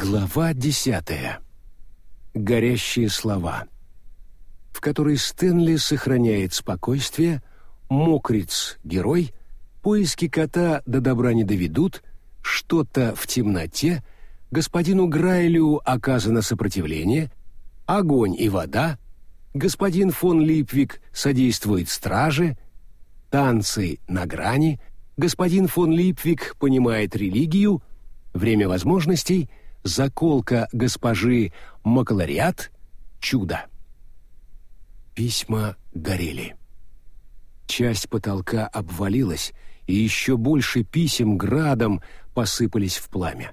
Глава десятая. Горящие слова. В которой Стэнли сохраняет спокойствие, мокриц — герой, поиски кота до добра не доведут, что-то в темноте, господину Грайлю оказано сопротивление, огонь и вода, господин фон Липвик содействует страже, танцы на грани, господин фон Липвик понимает религию, время возможностей — заколка госпожи Маклариат — чудо. Письма горели. Часть потолка обвалилась, и еще больше писем градом посыпались в пламя.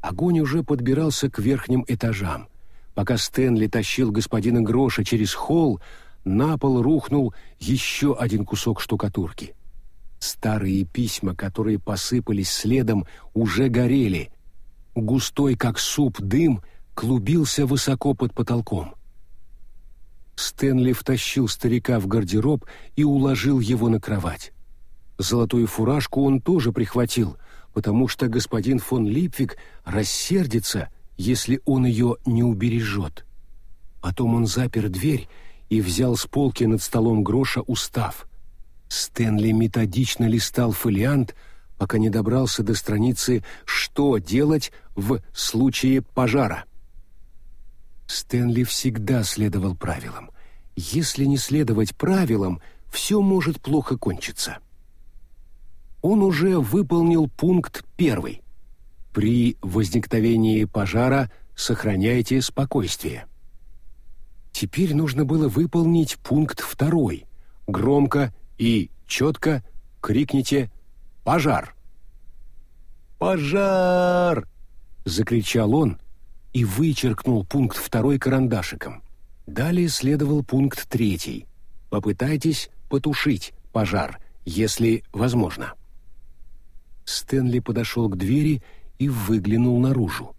Огонь уже подбирался к верхним этажам. Пока Стэнли тащил господина Гроша через холл, на пол рухнул еще один кусок штукатурки. Старые письма, которые посыпались следом, уже горели, Густой, как суп, дым клубился высоко под потолком. Стэнли втащил старика в гардероб и уложил его на кровать. Золотую фуражку он тоже прихватил, потому что господин фон Липвик рассердится, если он ее не убережет. Потом он запер дверь и взял с полки над столом Гроша устав. Стэнли методично листал фолиант — пока не добрался до страницы «Что делать в случае пожара?». Стэнли всегда следовал правилам. Если не следовать правилам, все может плохо кончиться. Он уже выполнил пункт первый. При возникновении пожара сохраняйте спокойствие. Теперь нужно было выполнить пункт второй. Громко и четко крикните Пожар!» «Пожар!» — закричал он и вычеркнул пункт второй карандашиком. Далее следовал пункт третий. «Попытайтесь потушить пожар, если возможно». Стэнли подошел к двери и выглянул наружу.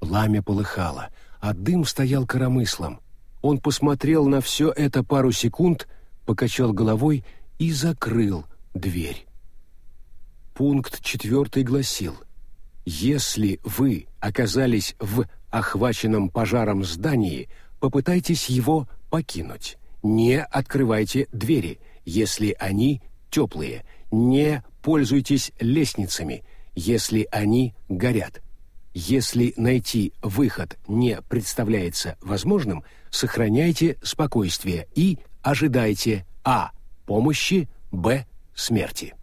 Пламя полыхало, а дым стоял коромыслом. Он посмотрел на все это пару секунд, покачал головой и закрыл дверь. Пункт четвертый гласил, «Если вы оказались в охваченном пожаром здании, попытайтесь его покинуть. Не открывайте двери, если они теплые. Не пользуйтесь лестницами, если они горят. Если найти выход не представляется возможным, сохраняйте спокойствие и ожидайте а. помощи, б. смерти.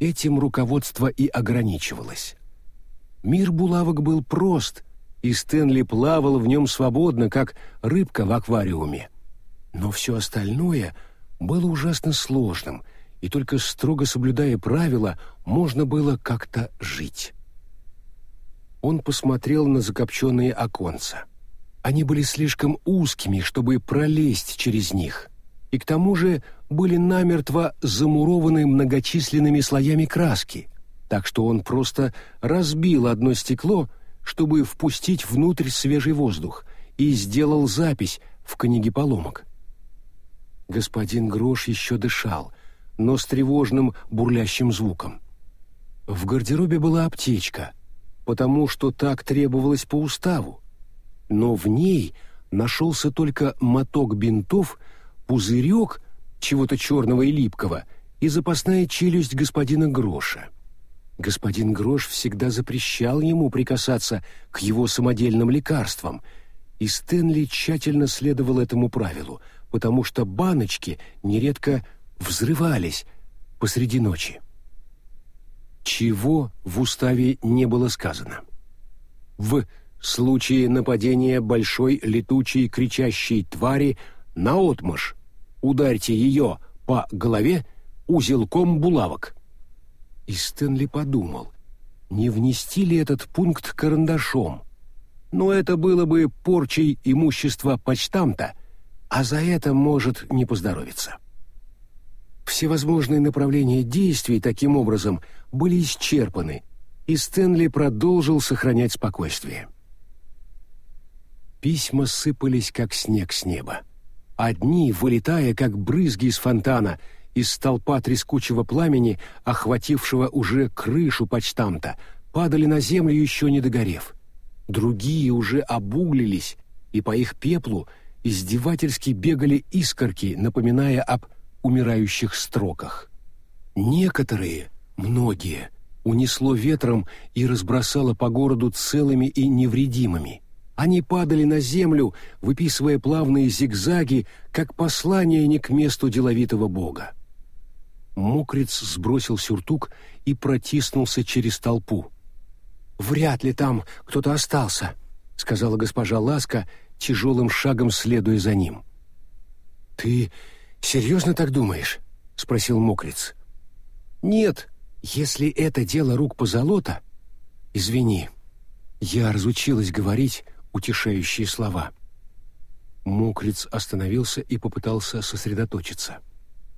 Этим руководство и ограничивалось. Мир булавок был прост, и Стэнли плавал в нем свободно, как рыбка в аквариуме. Но все остальное было ужасно сложным, и только строго соблюдая правила, можно было как-то жить. Он посмотрел на закопченные оконца. Они были слишком узкими, чтобы пролезть через них — и к тому же были намертво замурованы многочисленными слоями краски, так что он просто разбил одно стекло, чтобы впустить внутрь свежий воздух, и сделал запись в книге поломок. Господин Грош еще дышал, но с тревожным бурлящим звуком. В гардеробе была аптечка, потому что так требовалось по уставу, но в ней нашелся только моток бинтов — пузырек чего-то черного и липкого и запасная челюсть господина Гроша. Господин Грош всегда запрещал ему прикасаться к его самодельным лекарствам, и Стэнли тщательно следовал этому правилу, потому что баночки нередко взрывались посреди ночи. Чего в уставе не было сказано. В случае нападения большой летучей кричащей твари наотмашь ударьте ее по голове узелком булавок. И Стэнли подумал, не внести ли этот пункт карандашом. Но это было бы порчей имущества почтамта, а за это может не поздоровиться. Всевозможные направления действий таким образом были исчерпаны, и Стэнли продолжил сохранять спокойствие. Письма сыпались, как снег с неба. Одни, вылетая, как брызги из фонтана, из столпа трескучего пламени, охватившего уже крышу почтамта, падали на землю, еще не догорев. другие уже обуглились, и по их пеплу издевательски бегали искорки, напоминая об умирающих строках. Некоторые, многие, унесло ветром и разбросало по городу целыми и невредимыми. Они падали на землю, выписывая плавные зигзаги, как послание не к месту деловитого бога. Мокриц сбросил сюртук и протиснулся через толпу. «Вряд ли там кто-то остался», — сказала госпожа Ласка, тяжелым шагом следуя за ним. «Ты серьезно так думаешь?» — спросил Мокриц. «Нет, если это дело рук позолота...» «Извини, я разучилась говорить утешающие слова». Мокриц остановился и попытался сосредоточиться.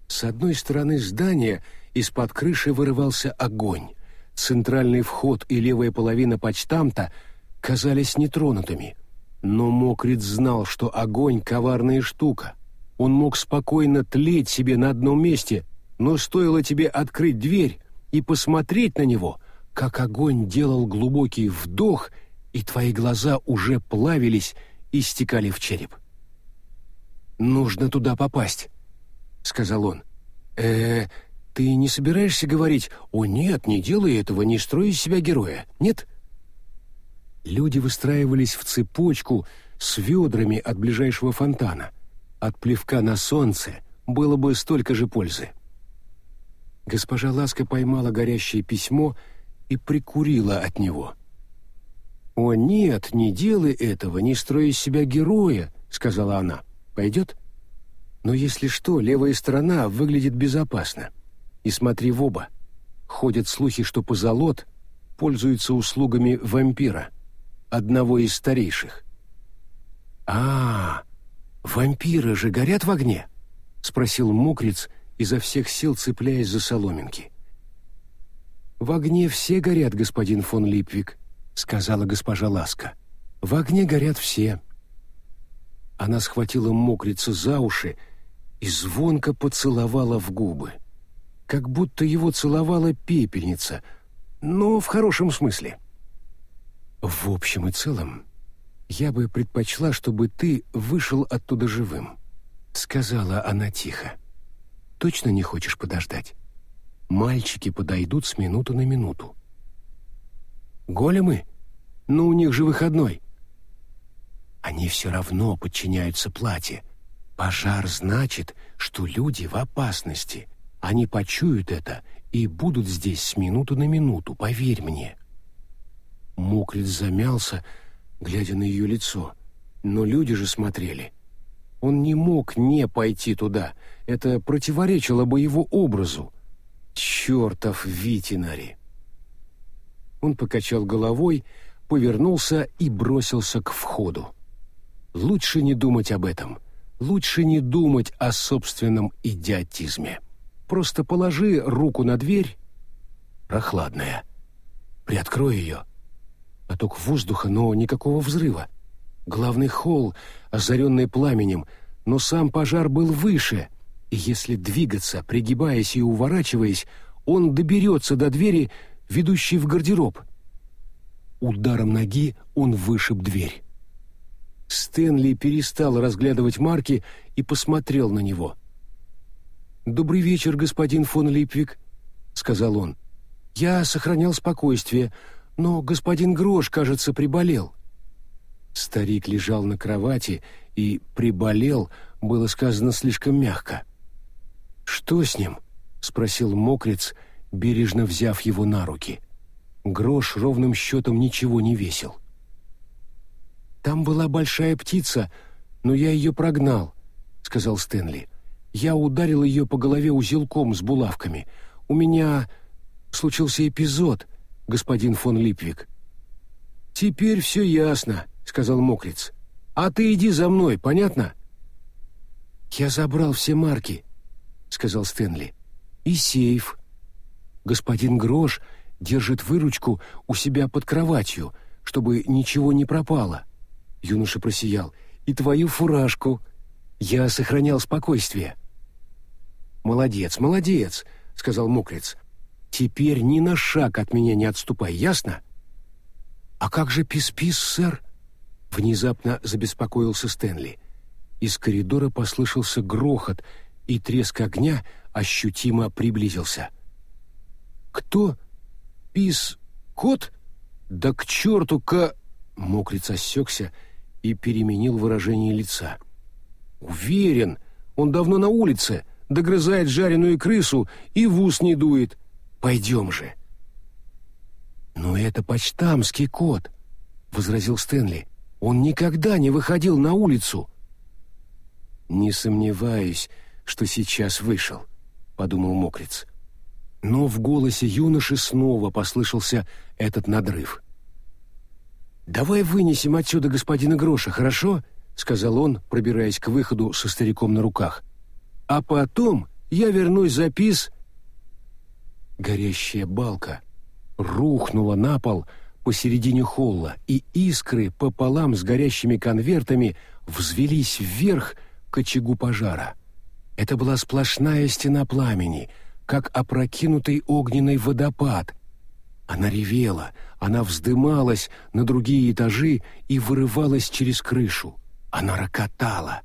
С одной стороны здания из-под крыши вырывался огонь. Центральный вход и левая половина почтамта казались нетронутыми. Но Мокриц знал, что огонь — коварная штука. Он мог спокойно тлеть себе на одном месте, но стоило тебе открыть дверь и посмотреть на него, как огонь делал глубокий вдох, и твои глаза уже плавились и стекали в череп. «Нужно туда попасть», — сказал он. э ты не собираешься говорить «О нет, не делай этого, не строй из себя героя», нет?» Люди выстраивались в цепочку с ведрами от ближайшего фонтана. От плевка на солнце было бы столько же пользы. Госпожа Ласка поймала горящее письмо и прикурила от него. «О нет, не делай этого, не строй из себя героя», — сказала она. «Пойдет?» Но если что, левая сторона выглядит безопасно. И смотри в оба. Ходят слухи, что позолот пользуется услугами вампира, одного из старейших. «А, вампиры же горят в огне?» — спросил мокриц, изо всех сил цепляясь за соломинки. «В огне все горят, господин фон Липвик», — сказала госпожа Ласка. «В огне горят все». Она схватила мокрица за уши и звонко поцеловала в губы. Как будто его целовала пепельница, но в хорошем смысле. «В общем и целом, я бы предпочла, чтобы ты вышел оттуда живым», — сказала она тихо. «Точно не хочешь подождать? Мальчики подойдут с минуты на минуту». «Големы? Ну, у них же выходной». «Они все равно подчиняются плате», Пожар значит, что люди в опасности. Они почуют это и будут здесь с минуты на минуту, поверь мне. Мокрит замялся, глядя на ее лицо. Но люди же смотрели. Он не мог не пойти туда. Это противоречило бы его образу. Чертов Витинари! Он покачал головой, повернулся и бросился к входу. Лучше не думать об этом — лучше не думать о собственном идиотизме. Просто положи руку на дверь, прохладная. Приоткрой ее. Поток воздуха, но никакого взрыва. Главный холл, озаренный пламенем, но сам пожар был выше, и если двигаться, пригибаясь и уворачиваясь, он доберется до двери, ведущей в гардероб. Ударом ноги он вышиб дверь. Стэнли перестал разглядывать марки и посмотрел на него. «Добрый вечер, господин фон Липвик», — сказал он. «Я сохранял спокойствие, но господин Грош, кажется, приболел». Старик лежал на кровати, и «приболел» было сказано слишком мягко. «Что с ним?» — спросил мокрец, бережно взяв его на руки. Грош ровным счетом ничего не весил. «Там была большая птица, но я ее прогнал», — сказал Стэнли. «Я ударил ее по голове узелком с булавками. У меня случился эпизод, господин фон Липвик». «Теперь все ясно», — сказал Мокриц. «А ты иди за мной, понятно?» «Я забрал все марки», — сказал Стэнли. «И сейф. Господин Грош держит выручку у себя под кроватью, чтобы ничего не пропало. Юноша просиял. «И твою фуражку. Я сохранял спокойствие». «Молодец, молодец», — сказал Мокрец. «Теперь ни на шаг от меня не отступай, ясно?» «А как же пис-пис, сэр?» Внезапно забеспокоился Стэнли. Из коридора послышался грохот, и треск огня ощутимо приблизился. «Кто? Пис? Кот? Да к черту ка...» Мокриц осекся и переменил выражение лица. «Уверен, он давно на улице, догрызает жареную крысу и в ус не дует. Пойдем же». «Но это почтамский кот», — возразил Стэнли. «Он никогда не выходил на улицу». «Не сомневаюсь, что сейчас вышел», — подумал Мокриц. Но в голосе юноши снова послышался этот надрыв. «Давай вынесем отсюда господина Гроша, хорошо?» — сказал он, пробираясь к выходу со стариком на руках. «А потом я вернусь за пис...» Горящая балка рухнула на пол посередине холла, и искры пополам с горящими конвертами взвелись вверх к очагу пожара. Это была сплошная стена пламени, как опрокинутый огненный водопад. Она ревела, она вздымалась на другие этажи и вырывалась через крышу. Она рокотала.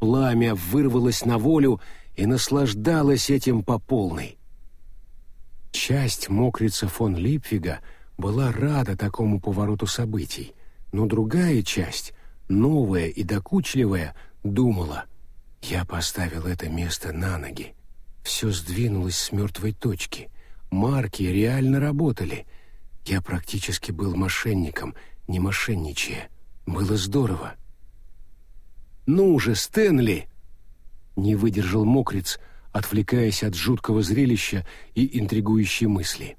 Пламя вырвалось на волю и наслаждалось этим по полной. Часть мокрица фон Липфига была рада такому повороту событий, но другая часть, новая и докучливая, думала, «Я поставил это место на ноги. Все сдвинулось с мертвой точки. Марки реально работали. Я практически был мошенником, не мошенничая. Было здорово». «Ну же, Стэнли!» Не выдержал мокриц, — отвлекаясь от жуткого зрелища и интригующей мысли.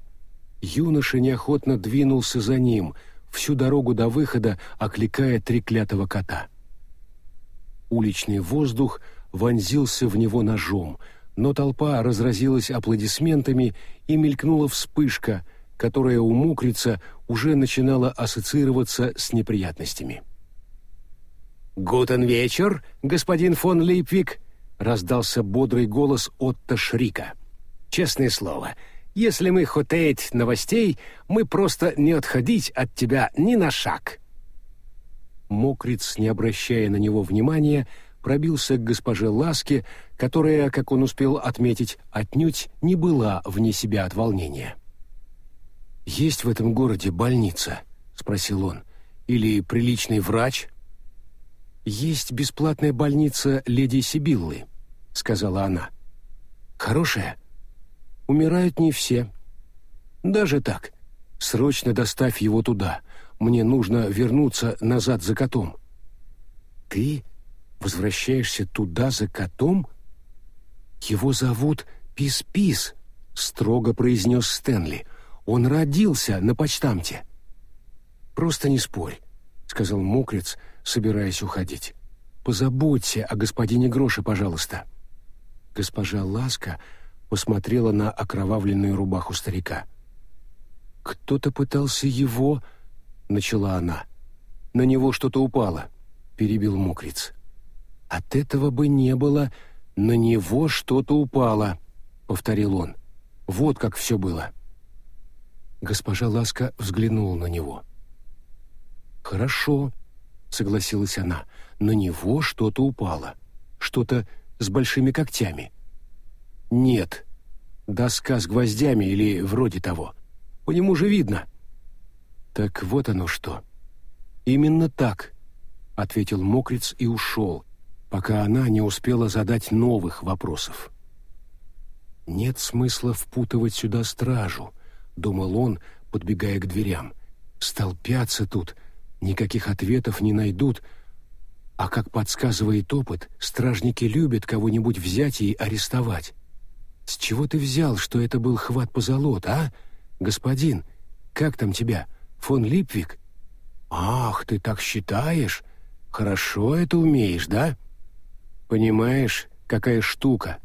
Юноша неохотно двинулся за ним, всю дорогу до выхода окликая треклятого кота. Уличный воздух вонзился в него ножом, но толпа разразилась аплодисментами и мелькнула вспышка, которая у мокрица уже начинала ассоциироваться с неприятностями. «Гутен вечер, господин фон Липвик!» — раздался бодрый голос Отто Шрика. «Честное слово, если мы хотеть новостей, мы просто не отходить от тебя ни на шаг». Мокриц, не обращая на него внимания, пробился к госпоже Ласке, которая, как он успел отметить, отнюдь не была вне себя от волнения. «Есть в этом городе больница?» — спросил он. «Или приличный врач?» «Есть бесплатная больница леди Сибиллы», — сказала она. «Хорошая? Умирают не все. Даже так. Срочно доставь его туда. Мне нужно вернуться назад за котом». «Ты возвращаешься туда за котом?» «Его зовут Пис-Пис», — строго произнес Стэнли. «Он родился на почтамте». «Просто не спорь», — сказал Мокриц, — собираясь уходить. «Позаботься о господине Гроше, пожалуйста». Госпожа Ласка посмотрела на окровавленную рубаху старика. «Кто-то пытался его...» — начала она. «На него что-то упало», — перебил Мокриц. «От этого бы не было. На него что-то упало», — повторил он. «Вот как все было». Госпожа Ласка взглянула на него. «Хорошо», согласилась она. На него что-то упало. Что-то с большими когтями. Нет. Доска с гвоздями или вроде того. По нему же видно. Так вот оно что. Именно так, ответил Мокриц и ушел, пока она не успела задать новых вопросов. Нет смысла впутывать сюда стражу, думал он, подбегая к дверям. Столпятся тут, никаких ответов не найдут, а как подсказывает опыт, стражники любят кого-нибудь взять и арестовать. С чего ты взял, что это был хват позолот, а? Господин, как там тебя, фон Липвик? Ах, ты так считаешь? Хорошо это умеешь, да? Понимаешь, какая штука.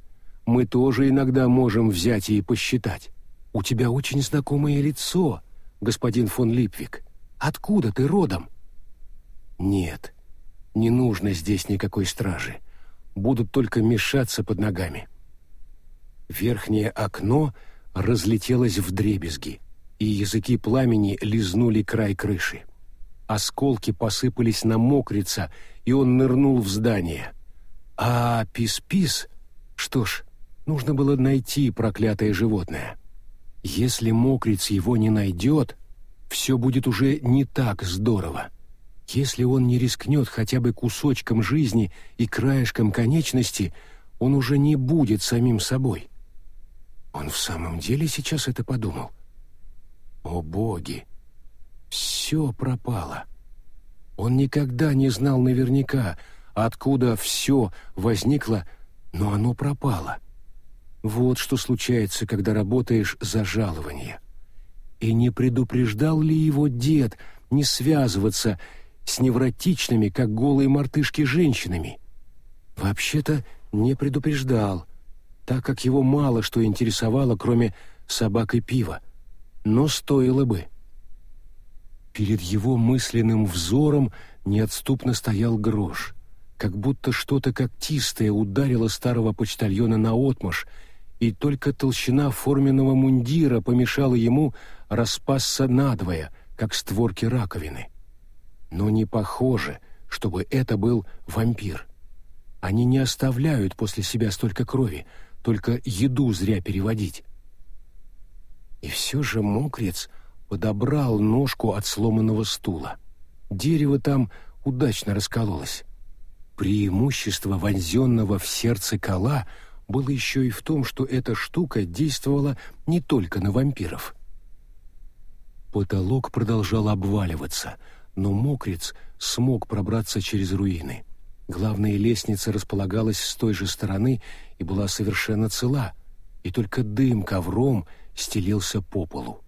Мы тоже иногда можем взять и посчитать. У тебя очень знакомое лицо, господин фон Липвик. Откуда ты родом?» «Нет, не нужно здесь никакой стражи. Будут только мешаться под ногами». Верхнее окно разлетелось в дребезги, и языки пламени лизнули край крыши. Осколки посыпались на мокрица, и он нырнул в здание. А пис-пис... Что ж, нужно было найти проклятое животное. Если мокриц его не найдет, все будет уже не так здорово. Если он не рискнет хотя бы кусочком жизни и краешком конечности, он уже не будет самим собой. Он в самом деле сейчас это подумал? О боги! Все пропало. Он никогда не знал наверняка, откуда все возникло, но оно пропало. Вот что случается, когда работаешь за жалование. И не предупреждал ли его дед не связываться с невротичными, как голые мартышки, женщинами? Вообще-то не предупреждал, так как его мало что интересовало, кроме собак и пива. Но стоило бы. Перед его мысленным взором неотступно стоял грош, как будто что-то когтистое ударило старого почтальона на наотмашь, и только толщина форменного мундира помешала ему распасться надвое, как створки раковины. Но не похоже, чтобы это был вампир. Они не оставляют после себя столько крови, только еду зря переводить. И все же мокрец подобрал ножку от сломанного стула. Дерево там удачно раскололось. Преимущество вонзенного в сердце кола было еще и в том, что эта штука действовала не только на вампиров. Потолок продолжал обваливаться, но мокрец смог пробраться через руины. Главная лестница располагалась с той же стороны и была совершенно цела, и только дым ковром стелился по полу.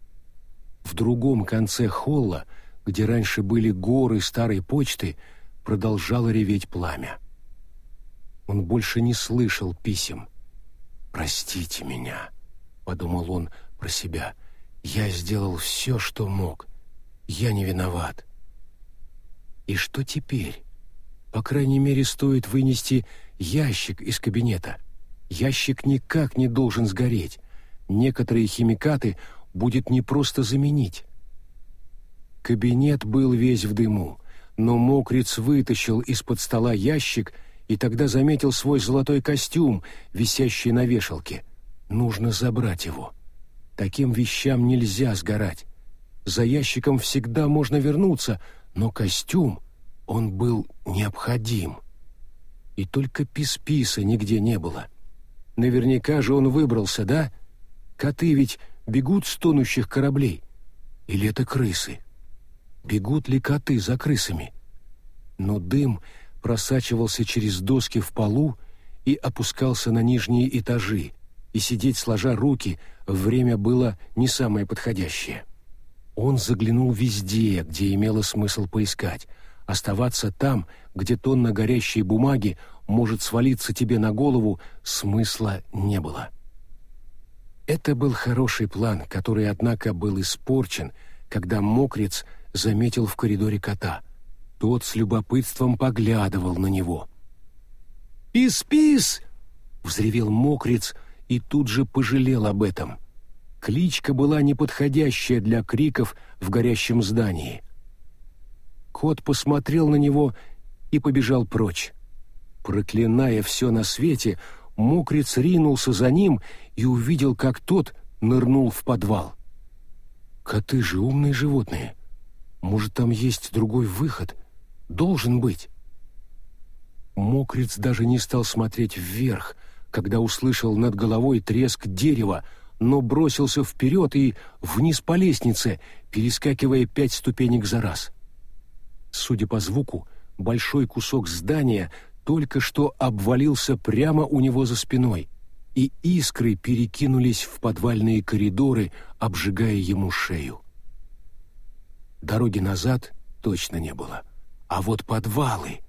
В другом конце холла, где раньше были горы старой почты, продолжало реветь пламя. Он больше не слышал писем. «Простите меня», — подумал он про себя, — «я сделал все, что мог. Я не виноват». И что теперь? По крайней мере, стоит вынести ящик из кабинета. Ящик никак не должен сгореть. Некоторые химикаты будет не просто заменить. Кабинет был весь в дыму, но мокриц вытащил из-под стола ящик и тогда заметил свой золотой костюм, висящий на вешалке. Нужно забрать его. Таким вещам нельзя сгорать. За ящиком всегда можно вернуться, но костюм он был необходим. И только пис-писа нигде не было. Наверняка же он выбрался, да? Коты ведь бегут с тонущих кораблей. Или это крысы? Бегут ли коты за крысами? Но дым просачивался через доски в полу и опускался на нижние этажи, и сидеть сложа руки время было не самое подходящее. Он заглянул везде, где имело смысл поискать — Оставаться там, где тонна горящей бумаги может свалиться тебе на голову, смысла не было. Это был хороший план, который, однако, был испорчен, когда мокрец заметил в коридоре кота. Тот с любопытством поглядывал на него. «Пис-пис!» — взревел мокрец и тут же пожалел об этом. Кличка была неподходящая для криков в горящем здании — Кот посмотрел на него и побежал прочь. Проклиная все на свете, мокрец ринулся за ним и увидел, как тот нырнул в подвал. «Коты же умные животные. Может, там есть другой выход? Должен быть». Мокрец даже не стал смотреть вверх, когда услышал над головой треск дерева, но бросился вперед и вниз по лестнице, перескакивая пять ступенек за раз. Судя по звуку, большой кусок здания только что обвалился прямо у него за спиной, и искры перекинулись в подвальные коридоры, обжигая ему шею. Дороги назад точно не было. А вот подвалы.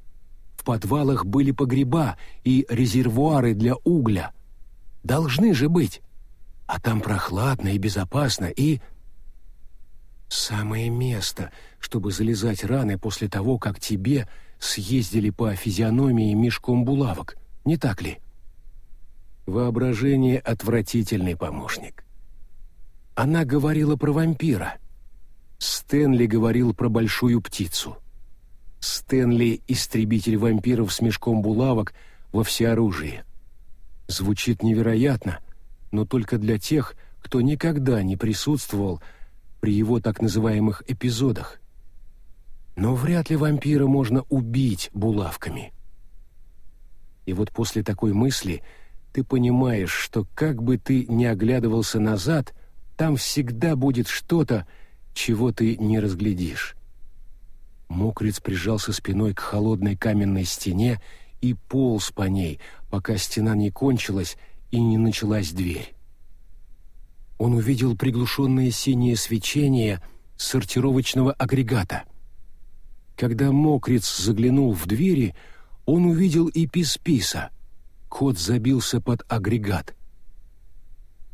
В подвалах были погреба и резервуары для угля. Должны же быть. А там прохладно и безопасно, и Самое место, чтобы залезать раны после того, как тебе съездили по физиономии мешком булавок, не так ли? Воображение — отвратительный помощник. Она говорила про вампира. Стэнли говорил про большую птицу. Стэнли — истребитель вампиров с мешком булавок во всеоружии. Звучит невероятно, но только для тех, кто никогда не присутствовал при его так называемых эпизодах. Но вряд ли вампира можно убить булавками. И вот после такой мысли ты понимаешь, что как бы ты ни оглядывался назад, там всегда будет что-то, чего ты не разглядишь. Мокриц прижался спиной к холодной каменной стене и полз по ней, пока стена не кончилась и не началась дверь. Он увидел приглушенное синее свечение сортировочного агрегата. Когда Мокриц заглянул в двери, он увидел и Писписа. Кот забился под агрегат.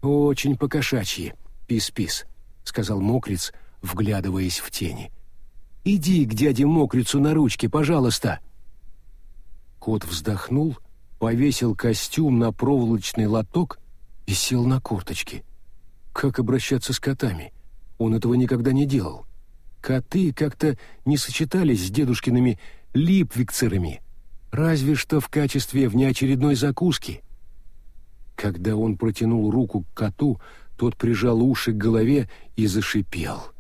«Очень покошачьи, Пис-Пис», — сказал Мокриц, — вглядываясь в тени. «Иди к дяде Мокрицу на ручке, пожалуйста!» Кот вздохнул, повесил костюм на проволочный лоток и сел на корточки. Как обращаться с котами? Он этого никогда не делал. Коты как-то не сочетались с дедушкиными липвикцерами, разве что в качестве внеочередной закуски. Когда он протянул руку к коту, тот прижал уши к голове и зашипел —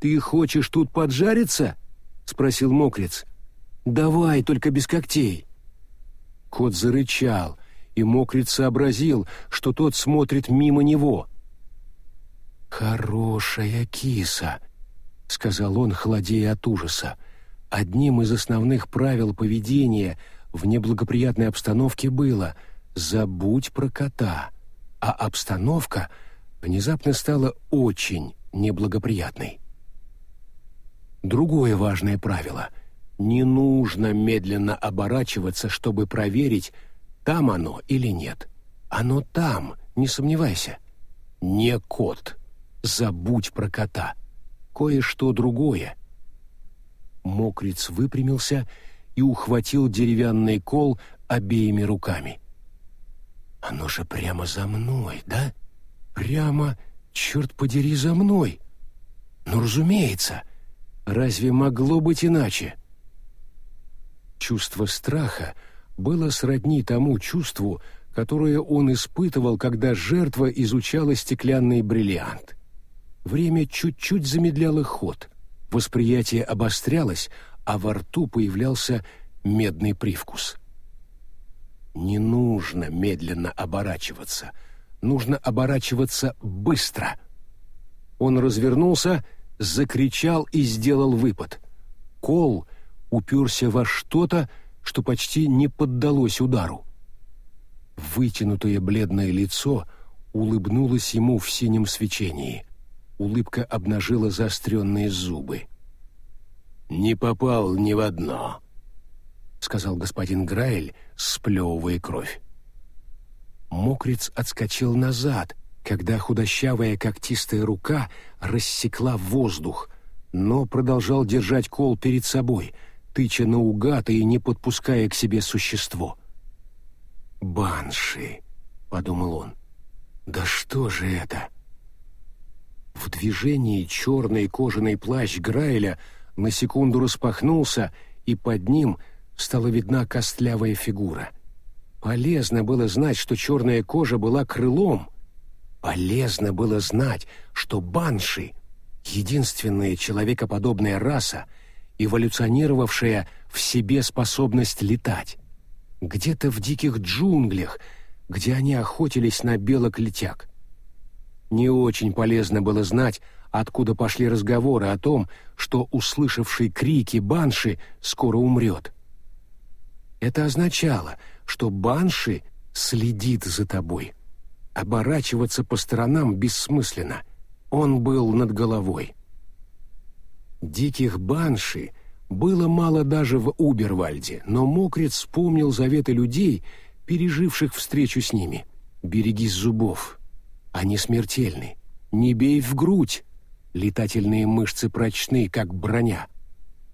«Ты хочешь тут поджариться?» — спросил мокрец. «Давай, только без когтей». Кот зарычал, и мокрец сообразил, что тот смотрит мимо него. «Хорошая киса», — сказал он, холодея от ужаса. Одним из основных правил поведения в неблагоприятной обстановке было «забудь про кота», а обстановка внезапно стала очень неблагоприятной. Другое важное правило — не нужно медленно оборачиваться, чтобы проверить, там оно или нет. Оно там, не сомневайся. Не кот. Забудь про кота. Кое-что другое. Мокриц выпрямился и ухватил деревянный кол обеими руками. «Оно же прямо за мной, да? Прямо, черт подери, за мной!» «Ну, разумеется!» Разве могло быть иначе? Чувство страха было сродни тому чувству, которое он испытывал, когда жертва изучала стеклянный бриллиант. Время чуть-чуть замедляло ход, восприятие обострялось, а во рту появлялся медный привкус. Не нужно медленно оборачиваться, нужно оборачиваться быстро. Он развернулся закричал и сделал выпад. Кол уперся во что-то, что почти не поддалось удару. Вытянутое бледное лицо улыбнулось ему в синем свечении. Улыбка обнажила заостренные зубы. «Не попал ни в одно», — сказал господин Граэль, сплевывая кровь. Мокриц отскочил назад, когда худощавая когтистая рука рассекла воздух, но продолжал держать кол перед собой, тыча наугад и не подпуская к себе существо. «Банши», — подумал он, — «да что же это?» В движении черный кожаный плащ Грайля на секунду распахнулся, и под ним стала видна костлявая фигура. Полезно было знать, что черная кожа была крылом — Полезно было знать, что банши — единственная человекоподобная раса, эволюционировавшая в себе способность летать. Где-то в диких джунглях, где они охотились на белок-летяг. Не очень полезно было знать, откуда пошли разговоры о том, что услышавший крики банши скоро умрет. Это означало, что банши следит за тобой — Оборачиваться по сторонам бессмысленно. Он был над головой. Диких банши было мало даже в Убервальде, но Мокрец вспомнил заветы людей, переживших встречу с ними. «Берегись зубов. Они смертельны. Не бей в грудь. Летательные мышцы прочны, как броня.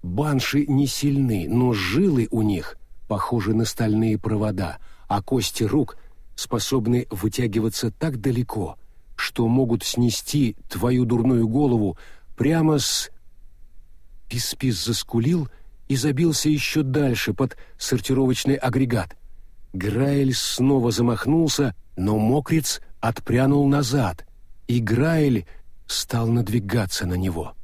Банши не сильны, но жилы у них похожи на стальные провода, а кости рук способны вытягиваться так далеко, что могут снести твою дурную голову прямо с... Пис-пис заскулил и забился еще дальше под сортировочный агрегат. Граэль снова замахнулся, но мокриц отпрянул назад, и Граэль стал надвигаться на него.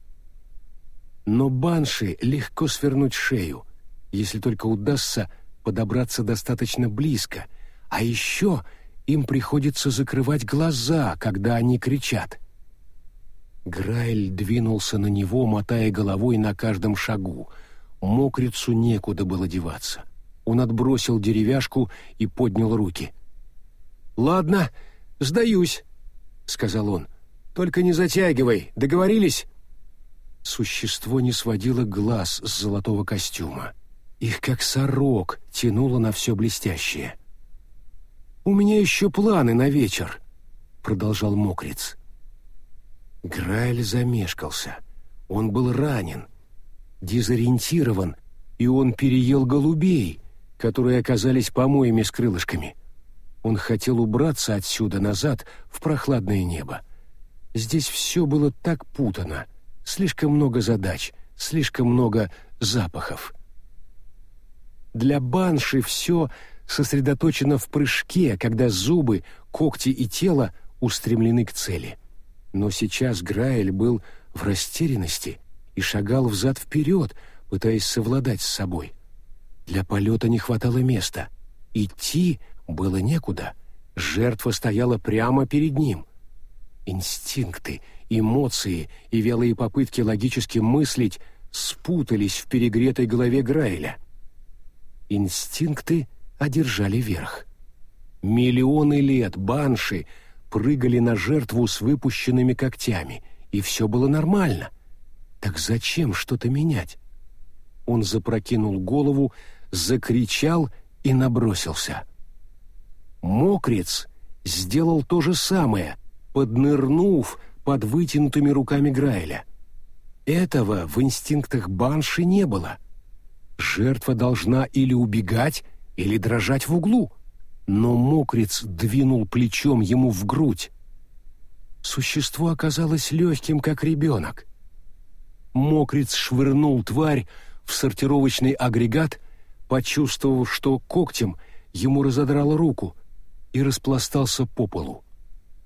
Но банши легко свернуть шею, если только удастся подобраться достаточно близко, а еще им приходится закрывать глаза, когда они кричат. Грайль двинулся на него, мотая головой на каждом шагу. Мокрицу некуда было деваться. Он отбросил деревяшку и поднял руки. «Ладно, сдаюсь», — сказал он. «Только не затягивай, договорились?» Существо не сводило глаз с золотого костюма. Их, как сорок, тянуло на все блестящее. «У меня еще планы на вечер», — продолжал Мокриц. Грайль замешкался. Он был ранен, дезориентирован, и он переел голубей, которые оказались помоями с крылышками. Он хотел убраться отсюда назад в прохладное небо. Здесь все было так путано, слишком много задач, слишком много запахов. Для банши все сосредоточено в прыжке, когда зубы, когти и тело устремлены к цели. Но сейчас Граэль был в растерянности и шагал взад-вперед, пытаясь совладать с собой. Для полета не хватало места. Идти было некуда. Жертва стояла прямо перед ним. Инстинкты, эмоции и вялые попытки логически мыслить спутались в перегретой голове Грайля. Инстинкты одержали верх. Миллионы лет банши прыгали на жертву с выпущенными когтями, и все было нормально. Так зачем что-то менять? Он запрокинул голову, закричал и набросился. Мокрец сделал то же самое, поднырнув под вытянутыми руками Грайля. Этого в инстинктах банши не было. Жертва должна или убегать, или дрожать в углу. Но мокрец двинул плечом ему в грудь. Существо оказалось легким, как ребенок. Мокрец швырнул тварь в сортировочный агрегат, почувствовав, что когтем ему разодрало руку, и распластался по полу.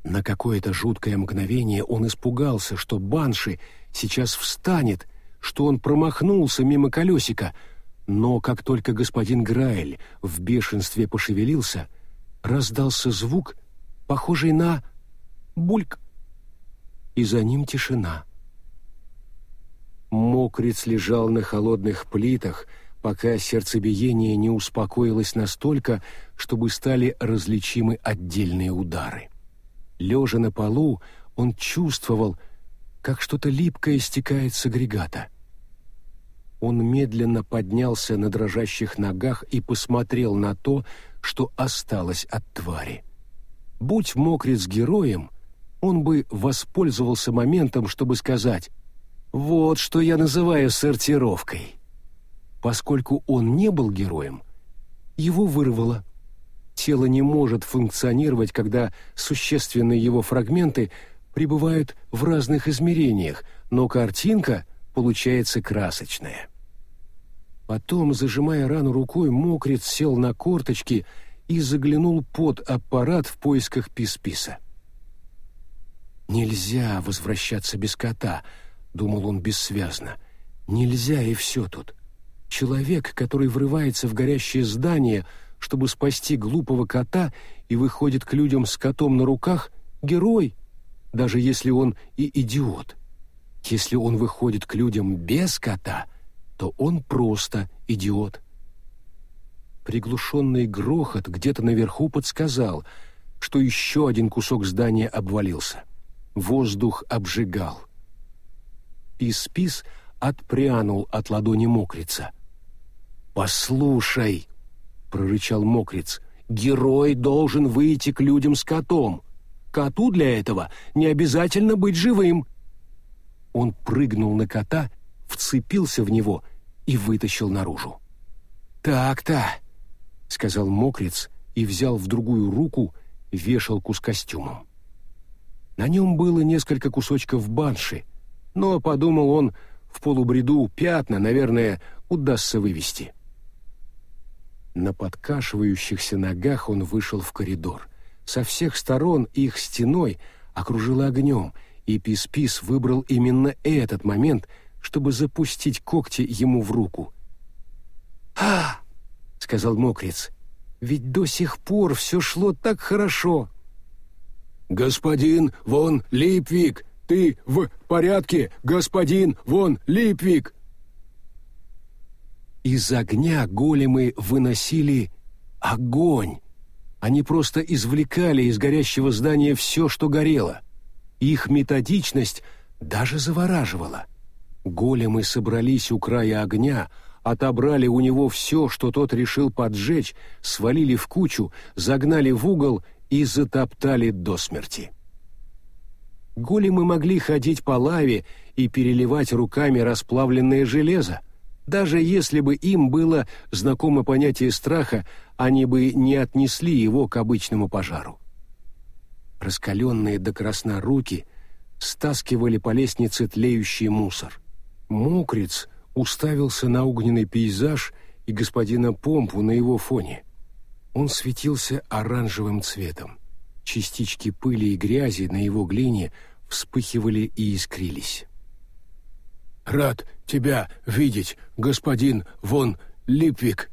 На какое-то жуткое мгновение он испугался, что Банши сейчас встанет, что он промахнулся мимо колесика — но как только господин Граэль в бешенстве пошевелился, раздался звук, похожий на бульк, и за ним тишина. Мокриц лежал на холодных плитах, пока сердцебиение не успокоилось настолько, чтобы стали различимы отдельные удары. Лежа на полу, он чувствовал, как что-то липкое стекает с агрегата — он медленно поднялся на дрожащих ногах и посмотрел на то, что осталось от твари. Будь Мокриц героем, он бы воспользовался моментом, чтобы сказать «Вот что я называю сортировкой». Поскольку он не был героем, его вырвало. Тело не может функционировать, когда существенные его фрагменты пребывают в разных измерениях, но картинка — получается красочное. Потом, зажимая рану рукой, мокрец сел на корточки и заглянул под аппарат в поисках пис-писа. «Нельзя возвращаться без кота», — думал он бессвязно. «Нельзя, и все тут. Человек, который врывается в горящее здание, чтобы спасти глупого кота и выходит к людям с котом на руках, — герой, даже если он и идиот». Если он выходит к людям без кота, то он просто идиот. Приглушенный грохот где-то наверху подсказал, что еще один кусок здания обвалился. Воздух обжигал. Пис-пис отпрянул от ладони мокрица. «Послушай!» — прорычал мокриц. «Герой должен выйти к людям с котом. Коту для этого не обязательно быть живым. Он прыгнул на кота, вцепился в него и вытащил наружу. «Так-то», — сказал мокрец и взял в другую руку вешалку с костюмом. На нем было несколько кусочков банши, но, подумал он, в полубреду пятна, наверное, удастся вывести. На подкашивающихся ногах он вышел в коридор. Со всех сторон их стеной окружило огнем, и Пис-Пис выбрал именно этот момент, чтобы запустить когти ему в руку. «А!» — сказал мокрец. «Ведь до сих пор все шло так хорошо!» «Господин Вон Липвик, ты в порядке, господин Вон Липвик?» Из огня големы выносили огонь. Они просто извлекали из горящего здания все, что горело. Их методичность даже завораживала. Големы собрались у края огня, отобрали у него все, что тот решил поджечь, свалили в кучу, загнали в угол и затоптали до смерти. Големы могли ходить по лаве и переливать руками расплавленное железо, даже если бы им было знакомо понятие страха, они бы не отнесли его к обычному пожару. Раскаленные до красна руки стаскивали по лестнице тлеющий мусор. Мокриц уставился на огненный пейзаж и господина Помпу на его фоне. Он светился оранжевым цветом. Частички пыли и грязи на его глине вспыхивали и искрились. «Рад тебя видеть, господин Вон Липвик!»